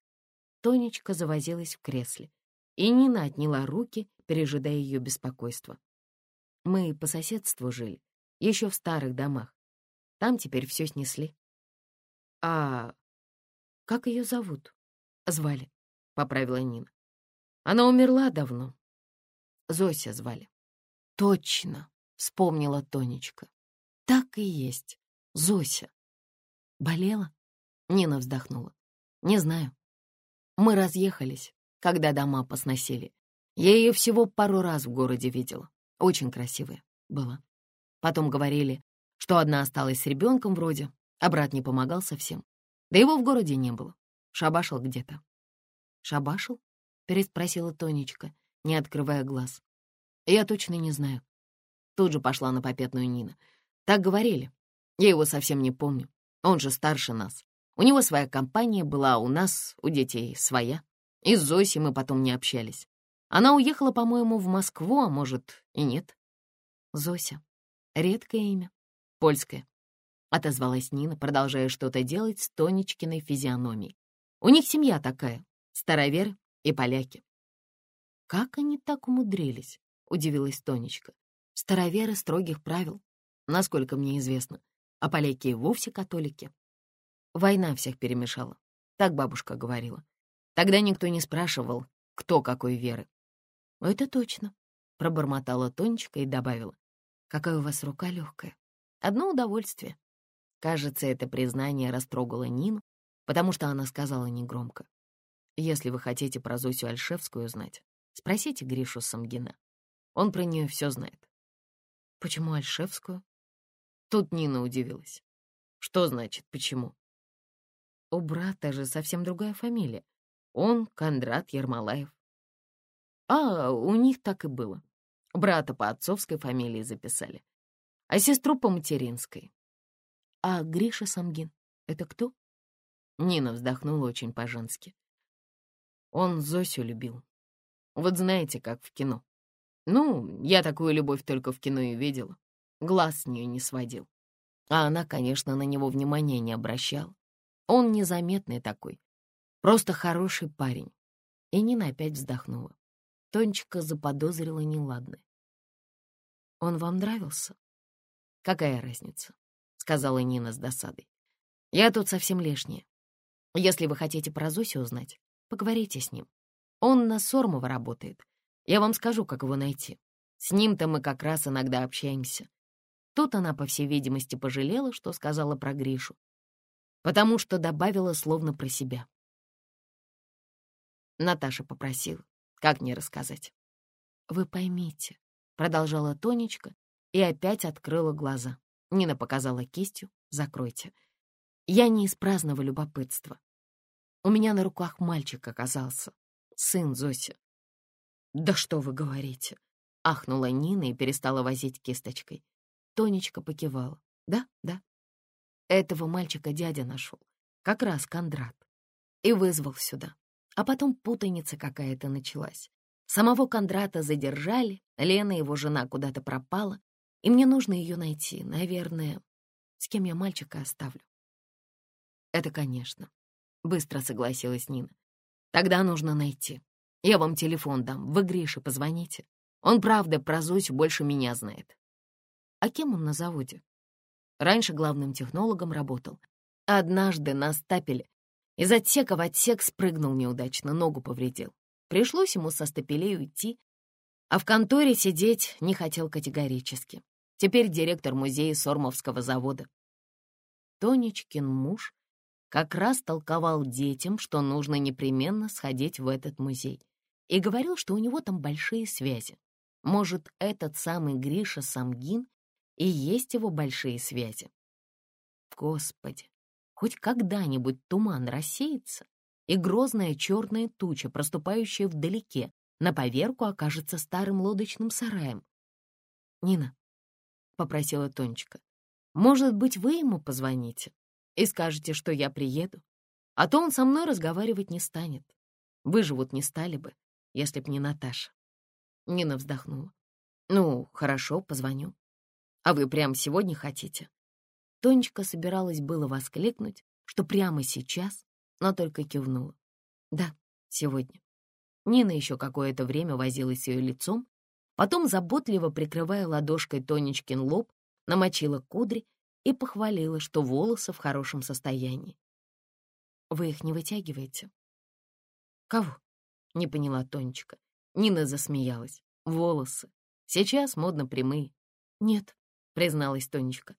Тонечка завозилась в кресле, и Нина отняла руки, пережидая ее беспокойство. Мы по соседству жили, еще в старых домах. Там теперь все снесли. А как ее зовут? Звали, — поправила Нина. Она умерла давно. Зося звали. Точно, — вспомнила Тонечка. Так и есть, Зося. Болела? Нина вздохнула. Не знаю. Мы разъехались, когда дома посносили. Я ее всего пару раз в городе видела. Очень красивая была. Потом говорили, что одна осталась с ребенком вроде, а брат не помогал совсем. Да его в городе не было. Шабашил где-то. «Шабашил?» — переспросила Тонечка, не открывая глаз. «Я точно не знаю». Тут же пошла на попятную Нина. «Так говорили. Я его совсем не помню. Он же старше нас. У него своя компания была, у нас, у детей, своя. И с Зосей мы потом не общались. Она уехала, по-моему, в Москву, а может, и нет. Зося. Редкое имя. Польское. Отозвалась Нина, продолжая что-то делать с Тонечкиной физиономией. У них семья такая, староверы и поляки. «Как они так умудрились?» — удивилась Тонечка. «Староверы строгих правил, насколько мне известно, а поляки и вовсе католики. Война всех перемешала, так бабушка говорила. Тогда никто не спрашивал, кто какой веры. «Это точно», — пробормотала Тонечка и добавила. «Какая у вас рука легкая. Одно удовольствие». Кажется, это признание растрогало Нину, потому что она сказала негромко. «Если вы хотите про Зосю Альшевскую знать, спросите Гришу Самгина. Он про нее все знает». «Почему Альшевскую?» Тут Нина удивилась. «Что значит «почему»?» У брата же совсем другая фамилия. Он Кондрат Ермолаев. А, у них так и было. Брата по отцовской фамилии записали, а сестру по материнской. А Гриша Самгин — это кто? Нина вздохнула очень по-женски. Он Зосю любил. Вот знаете, как в кино. Ну, я такую любовь только в кино и видела. Глаз с нее не сводил. А она, конечно, на него внимания не обращала. Он незаметный такой, просто хороший парень. И Нина опять вздохнула. Тонечка заподозрила неладное. «Он вам нравился?» «Какая разница?» — сказала Нина с досадой. «Я тут совсем лишняя. Если вы хотите про Зосю узнать, поговорите с ним. Он на Сормова работает. Я вам скажу, как его найти. С ним-то мы как раз иногда общаемся». Тут она, по всей видимости, пожалела, что сказала про Гришу, потому что добавила словно про себя. Наташа попросила, как мне рассказать. «Вы поймите», — продолжала Тонечка и опять открыла глаза. Нина показала кистью, «закройте». Я не из праздного любопытства. У меня на руках мальчик оказался, сын Зоси. «Да что вы говорите?» — ахнула Нина и перестала возить кисточкой. Тонечка покивала. «Да, да, этого мальчика дядя нашел, как раз Кондрат, и вызвал сюда. А потом путаница какая-то началась. Самого Кондрата задержали, Лена, его жена, куда-то пропала, и мне нужно ее найти, наверное, с кем я мальчика оставлю. Это, конечно, быстро согласилась Нина. Тогда нужно найти. Я вам телефон дам, вы Грише позвоните. Он, правда, про Зосю больше меня знает. А кем он на заводе? Раньше главным технологом работал. Однажды на стапеле из отсека в отсек спрыгнул неудачно, ногу повредил. Пришлось ему со стапелей уйти, а в конторе сидеть не хотел категорически. Теперь директор музея Сормовского завода. Тонечкин муж как раз толковал детям, что нужно непременно сходить в этот музей, и говорил, что у него там большие связи. Может, этот самый Гриша Самгин и есть его большие связи. Господи, хоть когда-нибудь туман рассеется, и грозная черная туча, проступающая вдалеке, на поверку окажется старым лодочным сараем. «Нина», — попросила Тонечка, — «может быть, вы ему позвоните и скажете, что я приеду, а то он со мной разговаривать не станет. Вы же вот не стали бы, если б не Наташа». Нина вздохнула. «Ну, хорошо, позвоню. А вы прямо сегодня хотите?» Тонечка собиралась было воскликнуть, что прямо сейчас, но только кивнула. «Да, сегодня». Нина еще какое-то время возилась с ее лицом, потом, заботливо прикрывая ладошкой Тонечкин лоб, намочила кудри и похвалила, что волосы в хорошем состоянии. «Вы их не вытягиваете?» «Кого?» — не поняла Тонечка. Нина засмеялась. «Волосы. Сейчас модно прямые». «Нет, призналась Тонечка.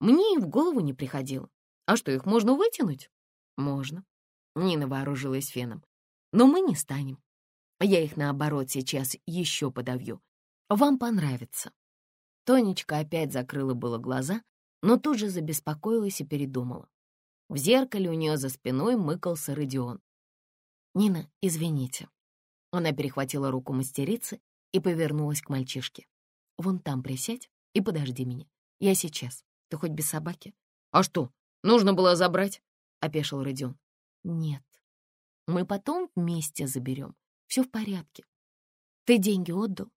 Мне и в голову не приходило. А что, их можно вытянуть? Можно. Нина вооружилась феном. Но мы не станем. Я их, наоборот, сейчас еще подавью. Вам понравится. Тонечка опять закрыла было глаза, но тут же забеспокоилась и передумала. В зеркале у нее за спиной мыкался Родион. «Нина, извините». Она перехватила руку мастерицы и повернулась к мальчишке. «Вон там присядь и подожди меня. Я сейчас. Ты хоть без собаки?» «А что, нужно было забрать?» — опешил Родион. «Нет. Мы потом вместе заберем. Все в порядке. Ты деньги отдал?»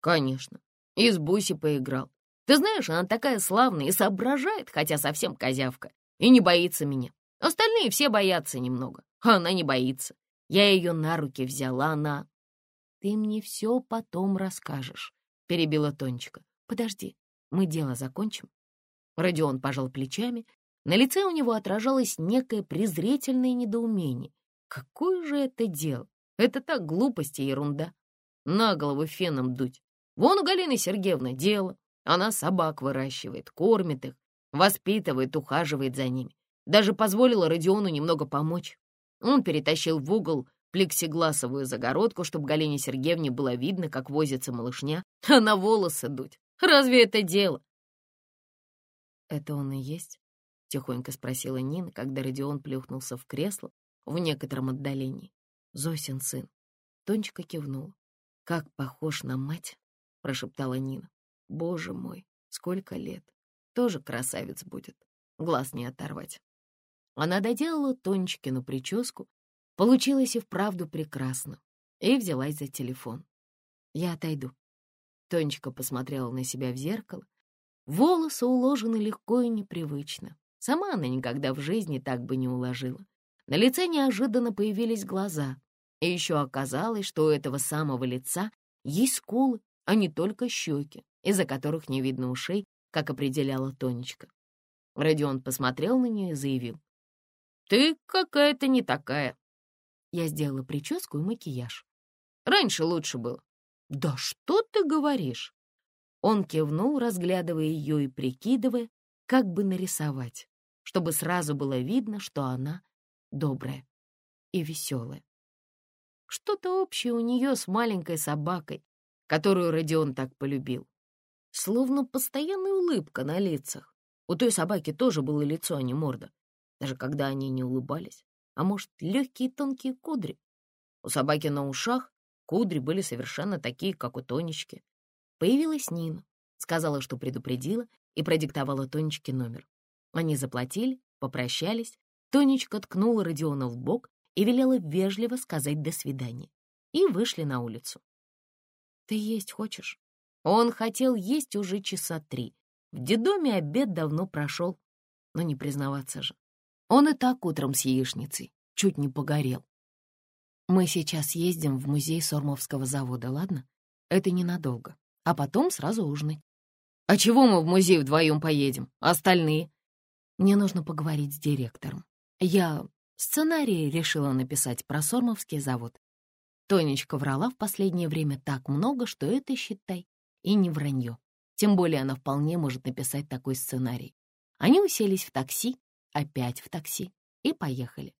«Конечно. И с Буси поиграл. Ты знаешь, она такая славная и соображает, хотя совсем козявка, и не боится меня. Остальные все боятся немного, а она не боится. Я ее на руки взяла, она... Ты мне все потом расскажешь, — перебила Тонечка. Подожди, мы дело закончим. Родион пожал плечами. На лице у него отражалось некое презрительное недоумение. Какое же это дело? Это так глупость и ерунда. На голову феном дуть. Вон у Галины Сергеевны дело. Она собак выращивает, кормит их, воспитывает, ухаживает за ними. Даже позволила Родиону немного помочь. Он перетащил в угол плексигласовую загородку, чтобы Галине Сергеевне было видно, как возится малышня, а на волосы дуть. Разве это дело? «Это он и есть?» — тихонько спросила Нина, когда Родион плюхнулся в кресло в некотором отдалении. «Зосин сын». Тонечка кивнула. «Как похож на мать!» — прошептала Нина. «Боже мой, сколько лет! Тоже красавец будет, глаз не оторвать». Она доделала Тонечкину прическу, получилось и вправду прекрасно, и взялась за телефон. «Я отойду». Тонечка посмотрела на себя в зеркало. Волосы уложены легко и непривычно. Сама она никогда в жизни так бы не уложила. На лице неожиданно появились глаза. И еще оказалось, что у этого самого лица есть скулы, а не только щеки, из-за которых не видно ушей, как определяла Тонечка. Родион посмотрел на нее и заявил. «Ты какая-то не такая». Я сделала прическу и макияж. Раньше лучше было. «Да что ты говоришь?» Он кивнул, разглядывая ее и прикидывая, как бы нарисовать, чтобы сразу было видно, что она добрая и веселая. Что-то общее у нее с маленькой собакой, которую Родион так полюбил. Словно постоянная улыбка на лицах. У той собаки тоже было лицо, а не морда, даже когда они не улыбались. А может, легкие тонкие кудри? У собаки на ушах кудри были совершенно такие, как у Тонечки. Появилась Нина, сказала, что предупредила, и продиктовала Тонечке номер. Они заплатили, попрощались, Тонечка ткнула Родиона в бок и велела вежливо сказать «до свидания». И вышли на улицу. «Ты есть хочешь?» Он хотел есть уже часа три. В детдоме обед давно прошел, но не признаваться же. Он и так утром с яичницей чуть не погорел. Мы сейчас ездим в музей Сормовского завода, ладно? Это ненадолго. А потом сразу ужинать. А чего мы в музей вдвоем поедем? остальные? Мне нужно поговорить с директором. Я сценарий решила написать про Сормовский завод. Тонечка врала в последнее время так много, что это, считай, и не вранье. Тем более она вполне может написать такой сценарий. Они уселись в такси, опять в такси, и поехали.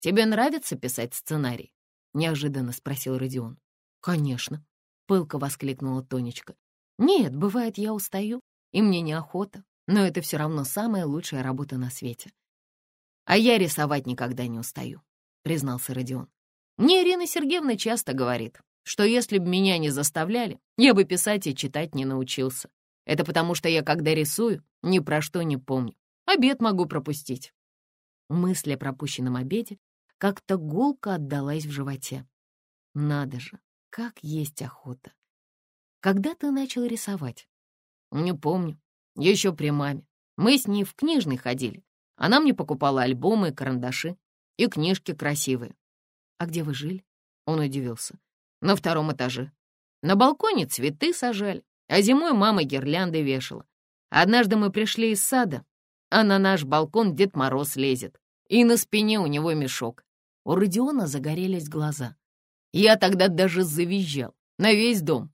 «Тебе нравится писать сценарий?» — неожиданно спросил Родион. «Конечно», — пылко воскликнула Тонечка. «Нет, бывает, я устаю, и мне неохота, но это все равно самая лучшая работа на свете. А я рисовать никогда не устаю», — признался Родион. «Мне Ирина Сергеевна часто говорит, что если бы меня не заставляли, я бы писать и читать не научился. Это потому, что я, когда рисую, ни про что не помню. Обед могу пропустить. Мысль о пропущенном обеде как-то гулко отдалась в животе. Надо же, как есть охота. Когда ты начал рисовать? Не помню. Еще при маме. Мы с ней в книжный ходили. Она мне покупала альбомы и карандаши. И книжки красивые. А где вы жили? Он удивился на втором этаже. На балконе цветы сажали, а зимой мама гирлянды вешала. Однажды мы пришли из сада, а на наш балкон Дед Мороз лезет, и на спине у него мешок. У Родиона загорелись глаза. Я тогда даже завизжал на весь дом.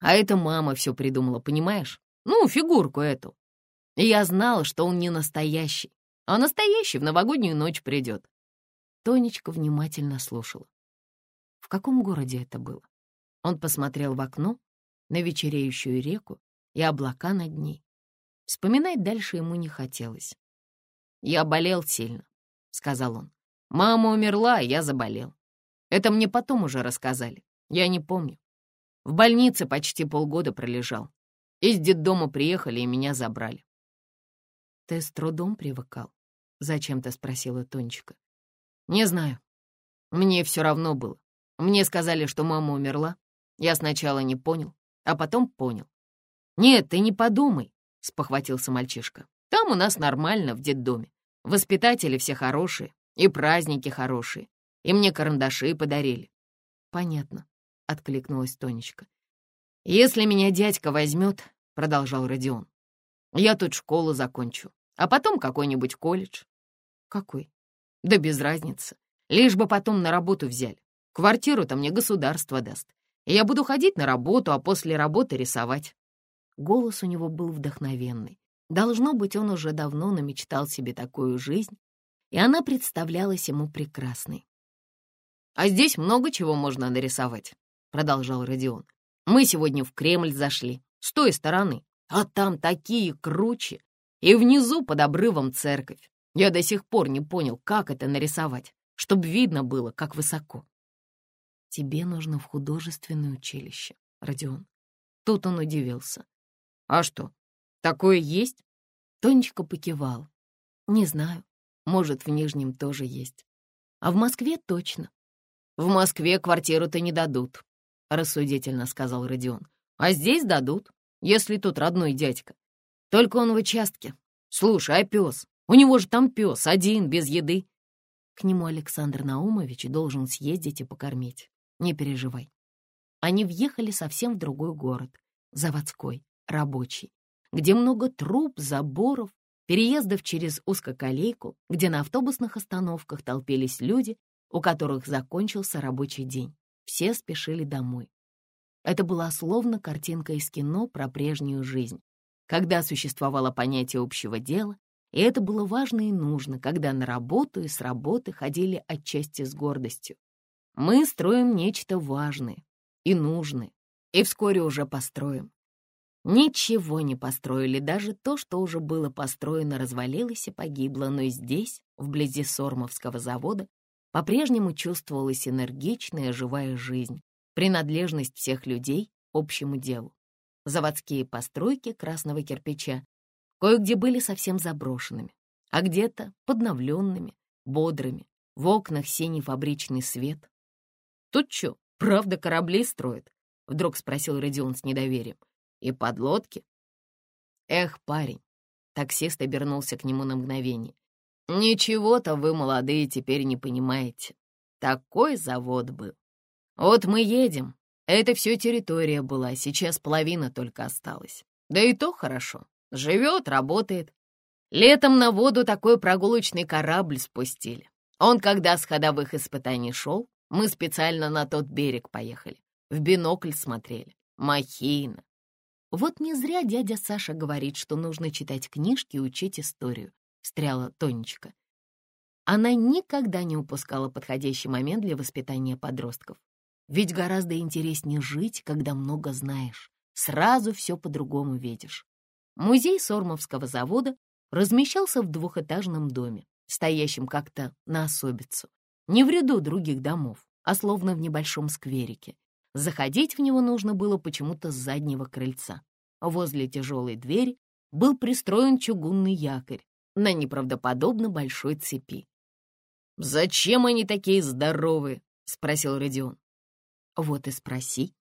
А это мама все придумала, понимаешь? Ну, фигурку эту. Я знала, что он не настоящий, а настоящий в новогоднюю ночь придет. Тонечка внимательно слушала каком городе это было? Он посмотрел в окно на вечереющую реку и облака над ней. Вспоминать дальше ему не хотелось. «Я болел сильно», — сказал он. Мама умерла, а я заболел. Это мне потом уже рассказали. Я не помню. В больнице почти полгода пролежал. Из детдома приехали и меня забрали. «Ты с трудом привыкал?» — зачем-то спросила Тонечка. «Не знаю. Мне все равно было. Мне сказали, что мама умерла. Я сначала не понял, а потом понял. «Нет, ты не подумай», — спохватился мальчишка. «Там у нас нормально, в детдоме. Воспитатели все хорошие, и праздники хорошие, и мне карандаши подарили». «Понятно», — откликнулась Тонечка. «Если меня дядька возьмет», — продолжал Родион, «я тут школу закончу, а потом какой-нибудь колледж». «Какой?» «Да без разницы. Лишь бы потом на работу взяли. Квартиру-то мне государство даст. Я буду ходить на работу, а после работы рисовать». Голос у него был вдохновенный. Должно быть, он уже давно намечтал себе такую жизнь, и она представлялась ему прекрасной. «А здесь много чего можно нарисовать», — продолжал Родион. «Мы сегодня в Кремль зашли, с той стороны, а там такие круче, и внизу под обрывом церковь. Я до сих пор не понял, как это нарисовать чтобы видно было, как высоко. Тебе нужно в художественное училище, Родион. Тут он удивился. А что, такое есть? Тонечка покивал. Не знаю, может, в Нижнем тоже есть. А в Москве точно. В Москве квартиру-то не дадут, рассудительно сказал Родион. А здесь дадут, если тут родной дядька. Только он в участке. Слушай, а пес? У него же там пес, один, без еды. К нему Александр Наумович должен съездить и покормить. Не переживай. Они въехали совсем в другой город, заводской, рабочий, где много труб, заборов, переездов через узкоколейку, где на автобусных остановках толпились люди, у которых закончился рабочий день. Все спешили домой. Это была словно картинка из кино про прежнюю жизнь, когда существовало понятие общего дела, и это было важно и нужно, когда на работу и с работы ходили отчасти с гордостью. Мы строим нечто важное и нужное, и вскоре уже построим. Ничего не построили, даже то, что уже было построено, развалилось и погибло, но здесь, вблизи Сормовского завода, по-прежнему чувствовалась энергичная живая жизнь, принадлежность всех людей общему делу. Заводские постройки красного кирпича Кое-где были совсем заброшенными, а где-то подновленными, бодрыми, в окнах синий фабричный свет. «Тут что, правда корабли строят?» — вдруг спросил Родион с недоверием. «И подлодки?» «Эх, парень!» — таксист обернулся к нему на мгновение. «Ничего-то вы, молодые, теперь не понимаете. Такой завод был. Вот мы едем. Это все территория была, сейчас половина только осталась. Да и то хорошо. Живет, работает. Летом на воду такой прогулочный корабль спустили. Он, когда с ходовых испытаний шел, мы специально на тот берег поехали. В бинокль смотрели. Махина. Вот не зря дядя Саша говорит, что нужно читать книжки и учить историю, встряла Тонечка. Она никогда не упускала подходящий момент для воспитания подростков. Ведь гораздо интереснее жить, когда много знаешь. Сразу все по-другому видишь. Музей Сормовского завода размещался в двухэтажном доме, стоящем как-то на особицу, не в ряду других домов, а словно в небольшом скверике. Заходить в него нужно было почему-то с заднего крыльца. Возле тяжелой двери был пристроен чугунный якорь на неправдоподобно большой цепи. «Зачем они такие здоровые?» — спросил Родион. «Вот и спроси».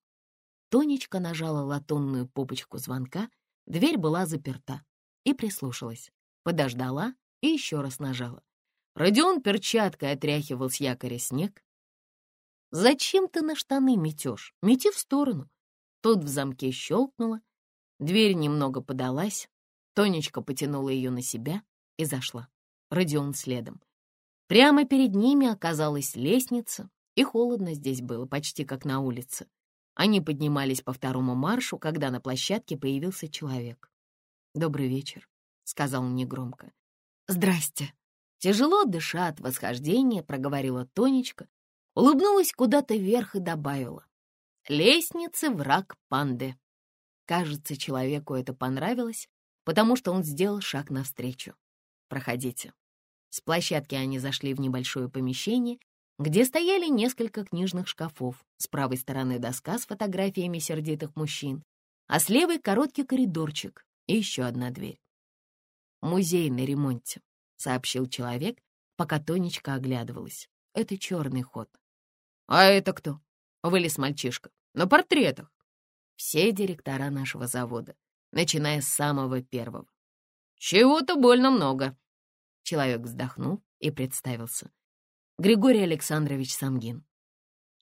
Тонечка нажала латунную попочку звонка — Дверь была заперта. И прислушалась. Подождала и еще раз нажала. Родион перчаткой отряхивал с якоря снег. «Зачем ты на штаны метешь? Мети в сторону». Тут в замке щелкнуло, дверь немного подалась, Тонечка потянула ее на себя и зашла. Родион следом. Прямо перед ними оказалась лестница, и холодно здесь было, почти как на улице. Они поднимались по второму маршу, когда на площадке появился человек. «Добрый вечер», — сказал он негромко. «Здрасте». Тяжело дыша от восхождения, проговорила Тонечка, улыбнулась куда-то вверх и добавила. «Лестницы — враг панды». Кажется, человеку это понравилось, потому что он сделал шаг навстречу. «Проходите». С площадки они зашли в небольшое помещение, где стояли несколько книжных шкафов. С правой стороны доска с фотографиями сердитых мужчин, а с левой короткий коридорчик и еще одна дверь. «Музей на ремонте», — сообщил человек, пока Тонечка оглядывалась. «Это черный ход». «А это кто?» — вылез мальчишка. «На портретах». Все директора нашего завода, начиная с самого первого. «Чего-то больно много». Человек вздохнул и представился. Григорий Александрович Самгин.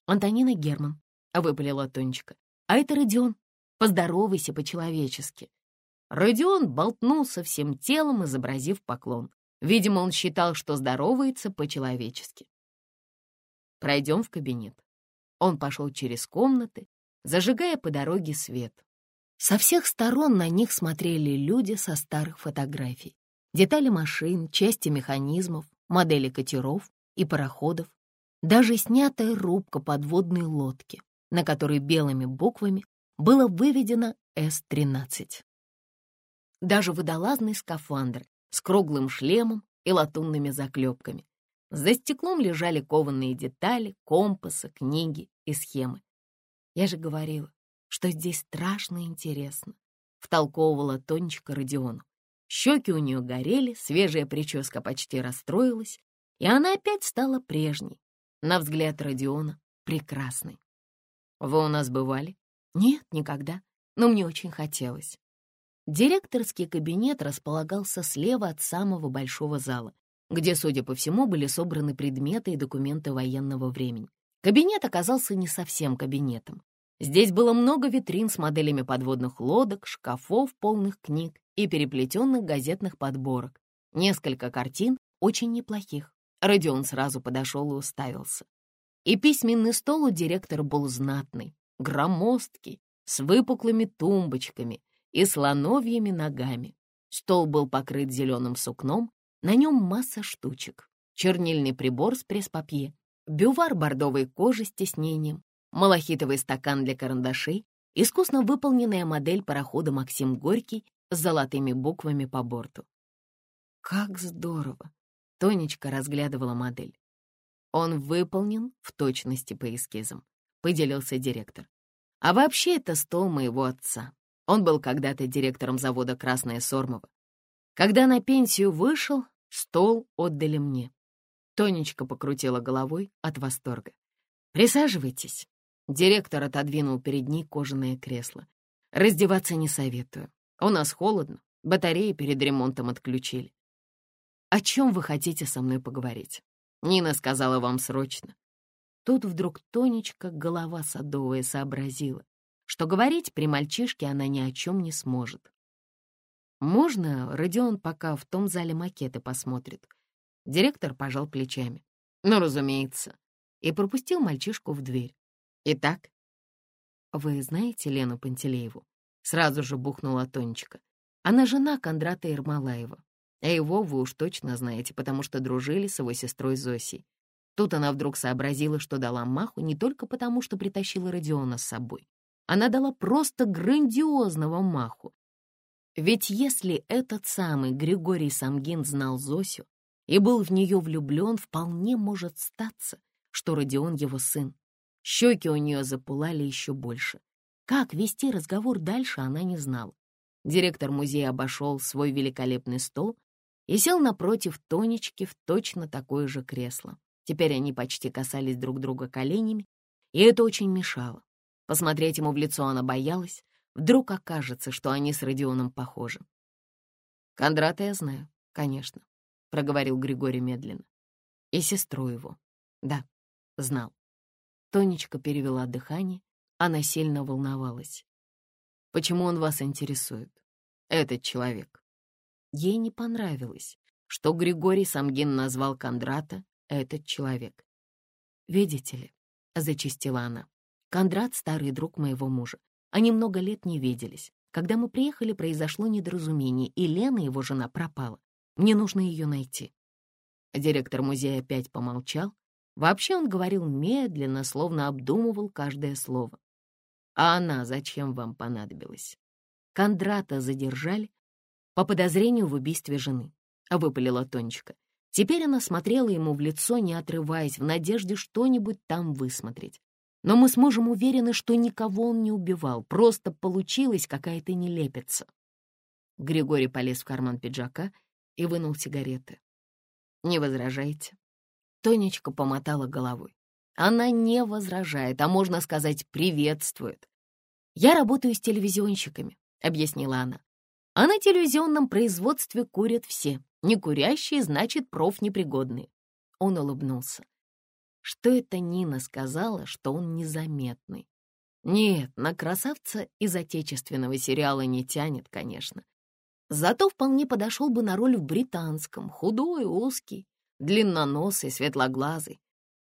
«Антонина Герман», — выпалила Тонечка. «А это Родион. Поздоровайся по-человечески». Родион болтнулся всем телом, изобразив поклон. Видимо, он считал, что здоровается по-человечески. «Пройдем в кабинет». Он пошел через комнаты, зажигая по дороге свет. Со всех сторон на них смотрели люди со старых фотографий. Детали машин, части механизмов, модели катеров, и пароходов, даже снятая рубка подводной лодки, на которой белыми буквами было выведено С-13. Даже водолазный скафандр с круглым шлемом и латунными заклепками. За стеклом лежали кованные детали, компасы, книги и схемы. Я же говорила, что здесь страшно интересно, втолковывала Тонечка Родиону. Щеки у нее горели, свежая прическа почти расстроилась, и она опять стала прежней. На взгляд Родиона прекрасной. «Вы у нас бывали?» «Нет, никогда, но мне очень хотелось». Директорский кабинет располагался слева от самого большого зала, где, судя по всему, были собраны предметы и документы военного времени. Кабинет оказался не совсем кабинетом. Здесь было много витрин с моделями подводных лодок, шкафов, полных книг и переплетенных газетных подборок. Несколько картин, очень неплохих. Родион сразу подошел и уставился. И письменный стол у директора был знатный, громоздкий, с выпуклыми тумбочками и слоновьими ногами. Стол был покрыт зеленым сукном, на нем масса штучек. Чернильный прибор с пресс-папье, бювар бордовой кожи с тиснением, малахитовый стакан для карандашей, искусно выполненная модель парохода «Максим Горький» с золотыми буквами по борту. Как здорово! Тонечка разглядывала модель. Он выполнен в точности по эскизам, поделился директор. А вообще это стол моего отца. Он был когда-то директором завода «Красная Сормова». Когда на пенсию вышел, стол отдали мне. Тонечка покрутила головой от восторга. «Присаживайтесь». Директор отодвинул перед ней кожаное кресло. «Раздеваться не советую. У нас холодно, батареи перед ремонтом отключили. «О чем вы хотите со мной поговорить?» Нина сказала вам срочно. Тут вдруг Тонечка, голова садовая, сообразила, что говорить при мальчишке она ни о чем не сможет. «Можно Родион пока в том зале макеты посмотрит?» Директор пожал плечами. «Ну, разумеется». И пропустил мальчишку в дверь. «Итак?» «Вы знаете Лену Пантелееву?» Сразу же бухнула Тонечка. Она жена Кондрата Ермолаева. А его вы уж точно знаете, потому что дружили с его сестрой Зосей. Тут она вдруг сообразила, что дала маху не только потому, что притащила Родиона с собой. Она дала просто грандиозного маху. Ведь если этот самый Григорий Самгин знал Зосю и был в нее влюблен, вполне может статься, что Родион его сын. Щеки у нее запылали еще больше. Как вести разговор дальше, она не знала. Директор музея обошел свой великолепный стол, и сел напротив Тонечки в точно такое же кресло. Теперь они почти касались друг друга коленями, и это очень мешало. Посмотреть ему в лицо она боялась, вдруг окажется, что они с Родионом похожи. «Кондрата я знаю, конечно», — проговорил Григорий медленно. «И сестру его. Да, знал». Тонечка перевела дыхание, она сильно волновалась. «Почему он вас интересует, этот человек?» Ей не понравилось, что Григорий Самгин назвал Кондрата «этот человек». «Видите ли», — зачастила она, — «Кондрат — старый друг моего мужа. Они много лет не виделись. Когда мы приехали, произошло недоразумение, и Лена, его жена, пропала. Мне нужно ее найти». Директор музея опять помолчал. Вообще он говорил медленно, словно обдумывал каждое слово. «А она зачем вам понадобилась?» Кондрата задержали, по подозрению в убийстве жены», — выпалила Тонечка. Теперь она смотрела ему в лицо, не отрываясь, в надежде что-нибудь там высмотреть. Но мы с мужем уверены, что никого он не убивал, просто получилась какая-то нелепица. Григорий полез в карман пиджака и вынул сигареты. «Не возражаете?» Тонечка помотала головой. Она не возражает, а можно сказать, приветствует. «Я работаю с телевизионщиками», — объяснила она. «А на телевизионном производстве курят все. Не курящие, значит, профнепригодные». Он улыбнулся. Что это Нина сказала, что он незаметный? Нет, на красавца из отечественного сериала не тянет, конечно. Зато вполне подошел бы на роль в британском, худой, узкий, длинноносый, светлоглазый.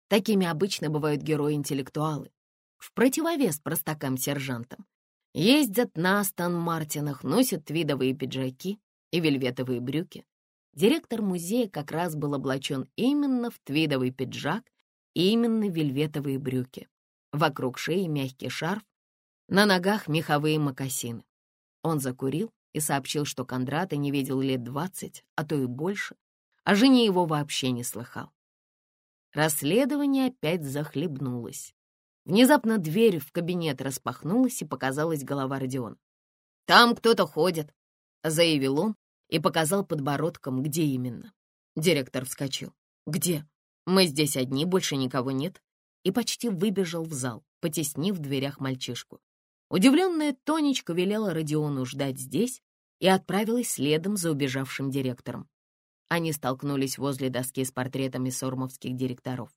Такими обычно бывают герои-интеллектуалы. В противовес простакам-сержантам. Ездят на Астон Мартинах, носят твидовые пиджаки и вельветовые брюки. Директор музея как раз был облачен именно в твидовый пиджак и именно вельветовые брюки. Вокруг шеи мягкий шарф, на ногах меховые мокасины. Он закурил и сообщил, что Кондрата не видел лет двадцать, а то и больше, а жене его вообще не слыхал. Расследование опять захлебнулось. Внезапно дверь в кабинет распахнулась, и показалась голова Родиона. «Там кто-то ходит», — заявил он и показал подбородком, где именно. Директор вскочил. «Где? Мы здесь одни, больше никого нет». И почти выбежал в зал, потеснив в дверях мальчишку. Удивленная Тонечка велела Родиону ждать здесь и отправилась следом за убежавшим директором. Они столкнулись возле доски с портретами сормовских директоров.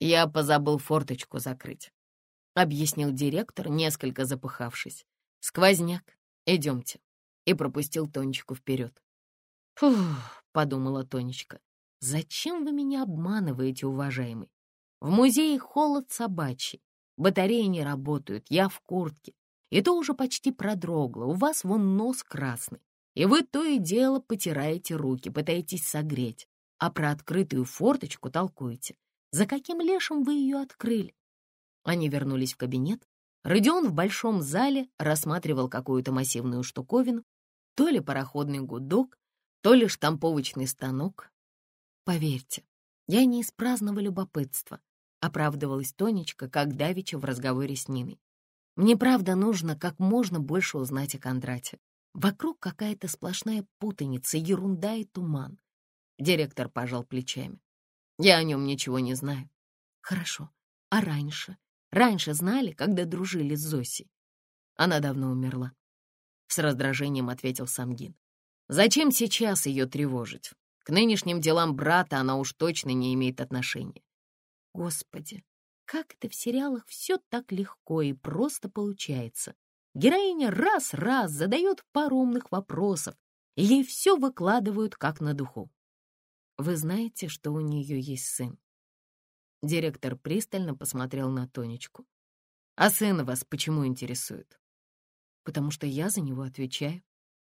«Я позабыл форточку закрыть», — объяснил директор, несколько запыхавшись. «Сквозняк, идемте», и пропустил Тонечку вперед. «Фух», — подумала Тонечка, — «зачем вы меня обманываете, уважаемый? В музее холод собачий, батареи не работают, я в куртке, и то уже почти продрогла, у вас вон нос красный, и вы то и дело потираете руки, пытаетесь согреть, а про открытую форточку толкуете. За каким лешим вы ее открыли? Они вернулись в кабинет. Родион в большом зале рассматривал какую-то массивную штуковину, то ли пароходный гудок, то ли штамповочный станок. Поверьте, я не из праздного любопытства, оправдывалась Тонечка, как давеча в разговоре с Ниной. Мне правда нужно как можно больше узнать о Кондрате. Вокруг какая-то сплошная путаница, ерунда и туман. Директор пожал плечами. Я о нем ничего не знаю. Хорошо. А раньше? Раньше знали, когда дружили с Зосей? Она давно умерла. С раздражением ответил Самгин. Зачем сейчас ее тревожить? К нынешним делам брата она уж точно не имеет отношения. Господи, как это в сериалах все так легко и просто получается. Героиня раз-раз задает пару умных вопросов, и ей все выкладывают как на духу. Вы знаете, что у нее есть сын?» Директор пристально посмотрел на Тонечку. «А сын вас почему интересует?» «Потому что я за него отвечаю».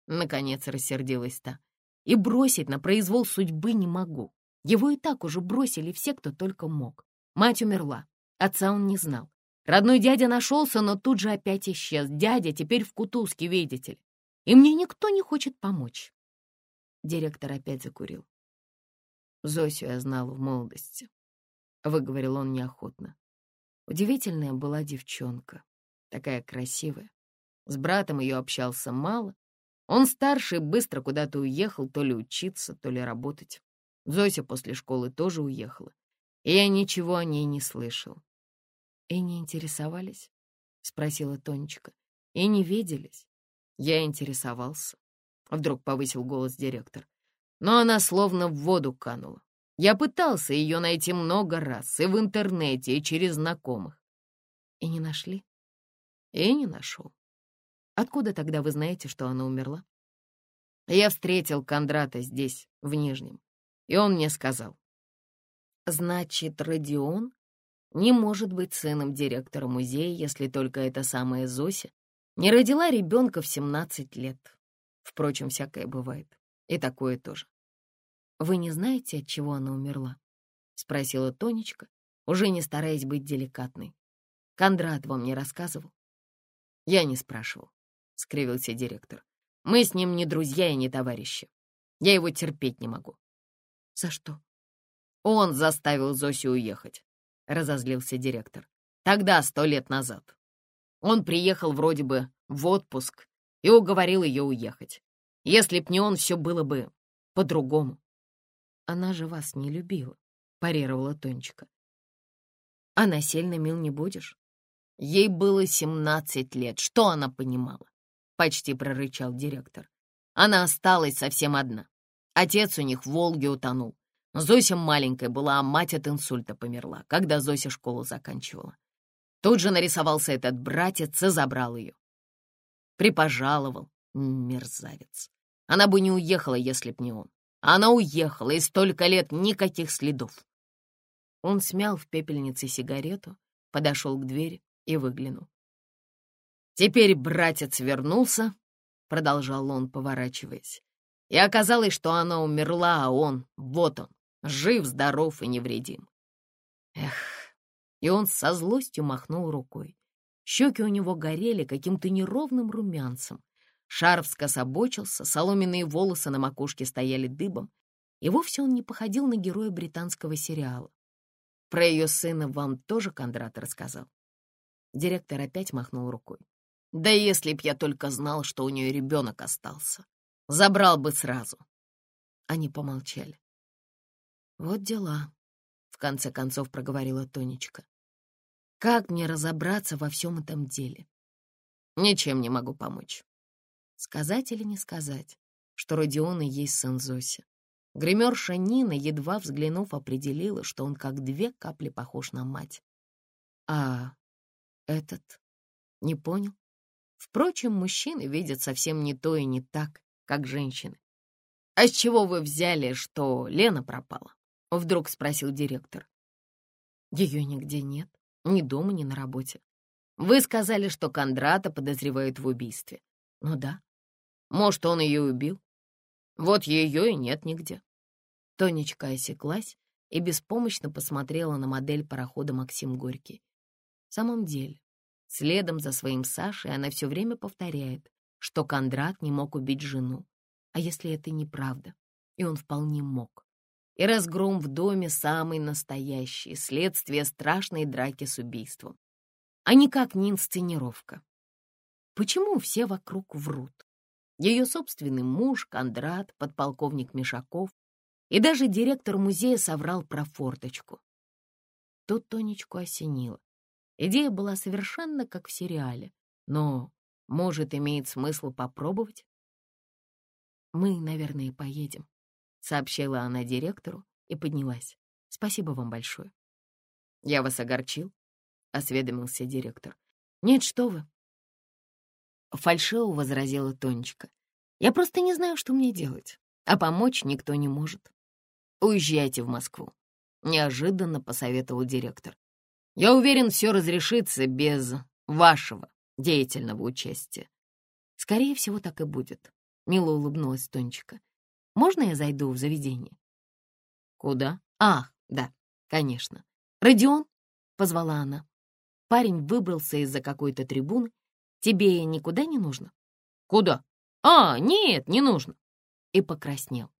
Наконец рассердилась та. «И бросить на произвол судьбы не могу. Его и так уже бросили все, кто только мог. Мать умерла, отца он не знал. Родной дядя нашелся, но тут же опять исчез. Дядя теперь в кутузке, видите ли. И мне никто не хочет помочь». Директор опять закурил. Зосю я знал в молодости, — выговорил он неохотно. Удивительная была девчонка, такая красивая. С братом ее общался мало. Он старший, быстро куда-то уехал, то ли учиться, то ли работать. Зося после школы тоже уехала, и я ничего о ней не слышал. «И не интересовались?» — спросила Тонечка. «И не виделись?» Я интересовался. Вдруг повысил голос директор но она словно в воду канула. Я пытался ее найти много раз, и в интернете, и через знакомых. И не нашли? И не нашел. Откуда тогда вы знаете, что она умерла? Я встретил Кондрата здесь, в Нижнем, и он мне сказал. Значит, Родион не может быть сыном директора музея, если только эта самая Зося не родила ребенка в 17 лет. Впрочем, всякое бывает. И такое тоже. «Вы не знаете, от чего она умерла?» — спросила Тонечка, уже не стараясь быть деликатной. «Кондрат вам не рассказывал?» «Я не спрашивал», — скривился директор. «Мы с ним не друзья и не товарищи. Я его терпеть не могу». За что? Он заставил Зосю уехать, разозлился директор. Тогда, сто лет назад. Он приехал вроде бы в отпуск и уговорил ее уехать. Если б не он, все было бы по-другому. Она же вас не любила, парировала Тонечка. А насильно мил не будешь? Ей было семнадцать лет. Что она понимала? Почти прорычал директор. Она осталась совсем одна. Отец у них в Волге утонул. Зося маленькая была, а мать от инсульта померла, когда Зося школу заканчивала. Тут же нарисовался этот братец и забрал ее. Припожаловал, мерзавец. Она бы не уехала, если б не он. Она уехала, и столько лет никаких следов. Он смял в пепельнице сигарету, подошел к двери и выглянул. Теперь братец вернулся, — продолжал он, поворачиваясь. И оказалось, что она умерла, а он, вот он, жив, здоров и невредим. Эх, и он со злостью махнул рукой. Щеки у него горели каким-то неровным румянцем. Шарф скособочился, соломенные волосы на макушке стояли дыбом, и вовсе он не походил на героя британского сериала. Про ее сына вам тоже Кондрат рассказал? Директор опять махнул рукой. Да если б я только знал, что у нее ребенок остался. Забрал бы сразу. Они помолчали. Вот дела, — в конце концов проговорила Тонечка. Как мне разобраться во всем этом деле? Ничем не могу помочь. Сказать или не сказать, что Родион и есть сын Зоси? Гримерша Нина, едва взглянув, определила, что он как две капли похож на мать. А этот не понял? Впрочем, мужчины видят совсем не то и не так, как женщины. «А с чего вы взяли, что Лена пропала?» — вдруг спросил директор. «Ее нигде нет, ни дома, ни на работе. Вы сказали, что Кондрата подозревают в убийстве. Ну да. Может, он ее убил? Вот ее и нет нигде». Тонечка осеклась и беспомощно посмотрела на модель парохода Максим Горький. В самом деле, Следом за своим Сашей она все время повторяет, что Кондрат не мог убить жену. А если это неправда? И он вполне мог. И разгром в доме самый настоящий, следствие страшной драки с убийством. А никак не инсценировка. Почему все вокруг врут? Ее собственный муж, Кондрат, подполковник Мишаков и даже директор музея соврал про форточку. Тут Тонечку осенило. Идея была совершенно как в сериале, но, может, имеет смысл попробовать? «Мы, наверное, поедем», — сообщила она директору и поднялась. «Спасибо вам большое». «Я вас огорчил?» — осведомился директор. «Нет, что вы». Фальшио возразила Тонечка. «Я просто не знаю, что мне делать, а помочь никто не может. Уезжайте в Москву», — неожиданно посоветовал директор. Я уверен, все разрешится без вашего деятельного участия. Скорее всего, так и будет. Мило улыбнулась Тончика. Можно я зайду в заведение? Куда? Ах, да, конечно. Родион, позвала она. Парень выбрался из-за какой-то трибуны. Тебе никуда не нужно? Куда? А, нет, не нужно. И покраснел.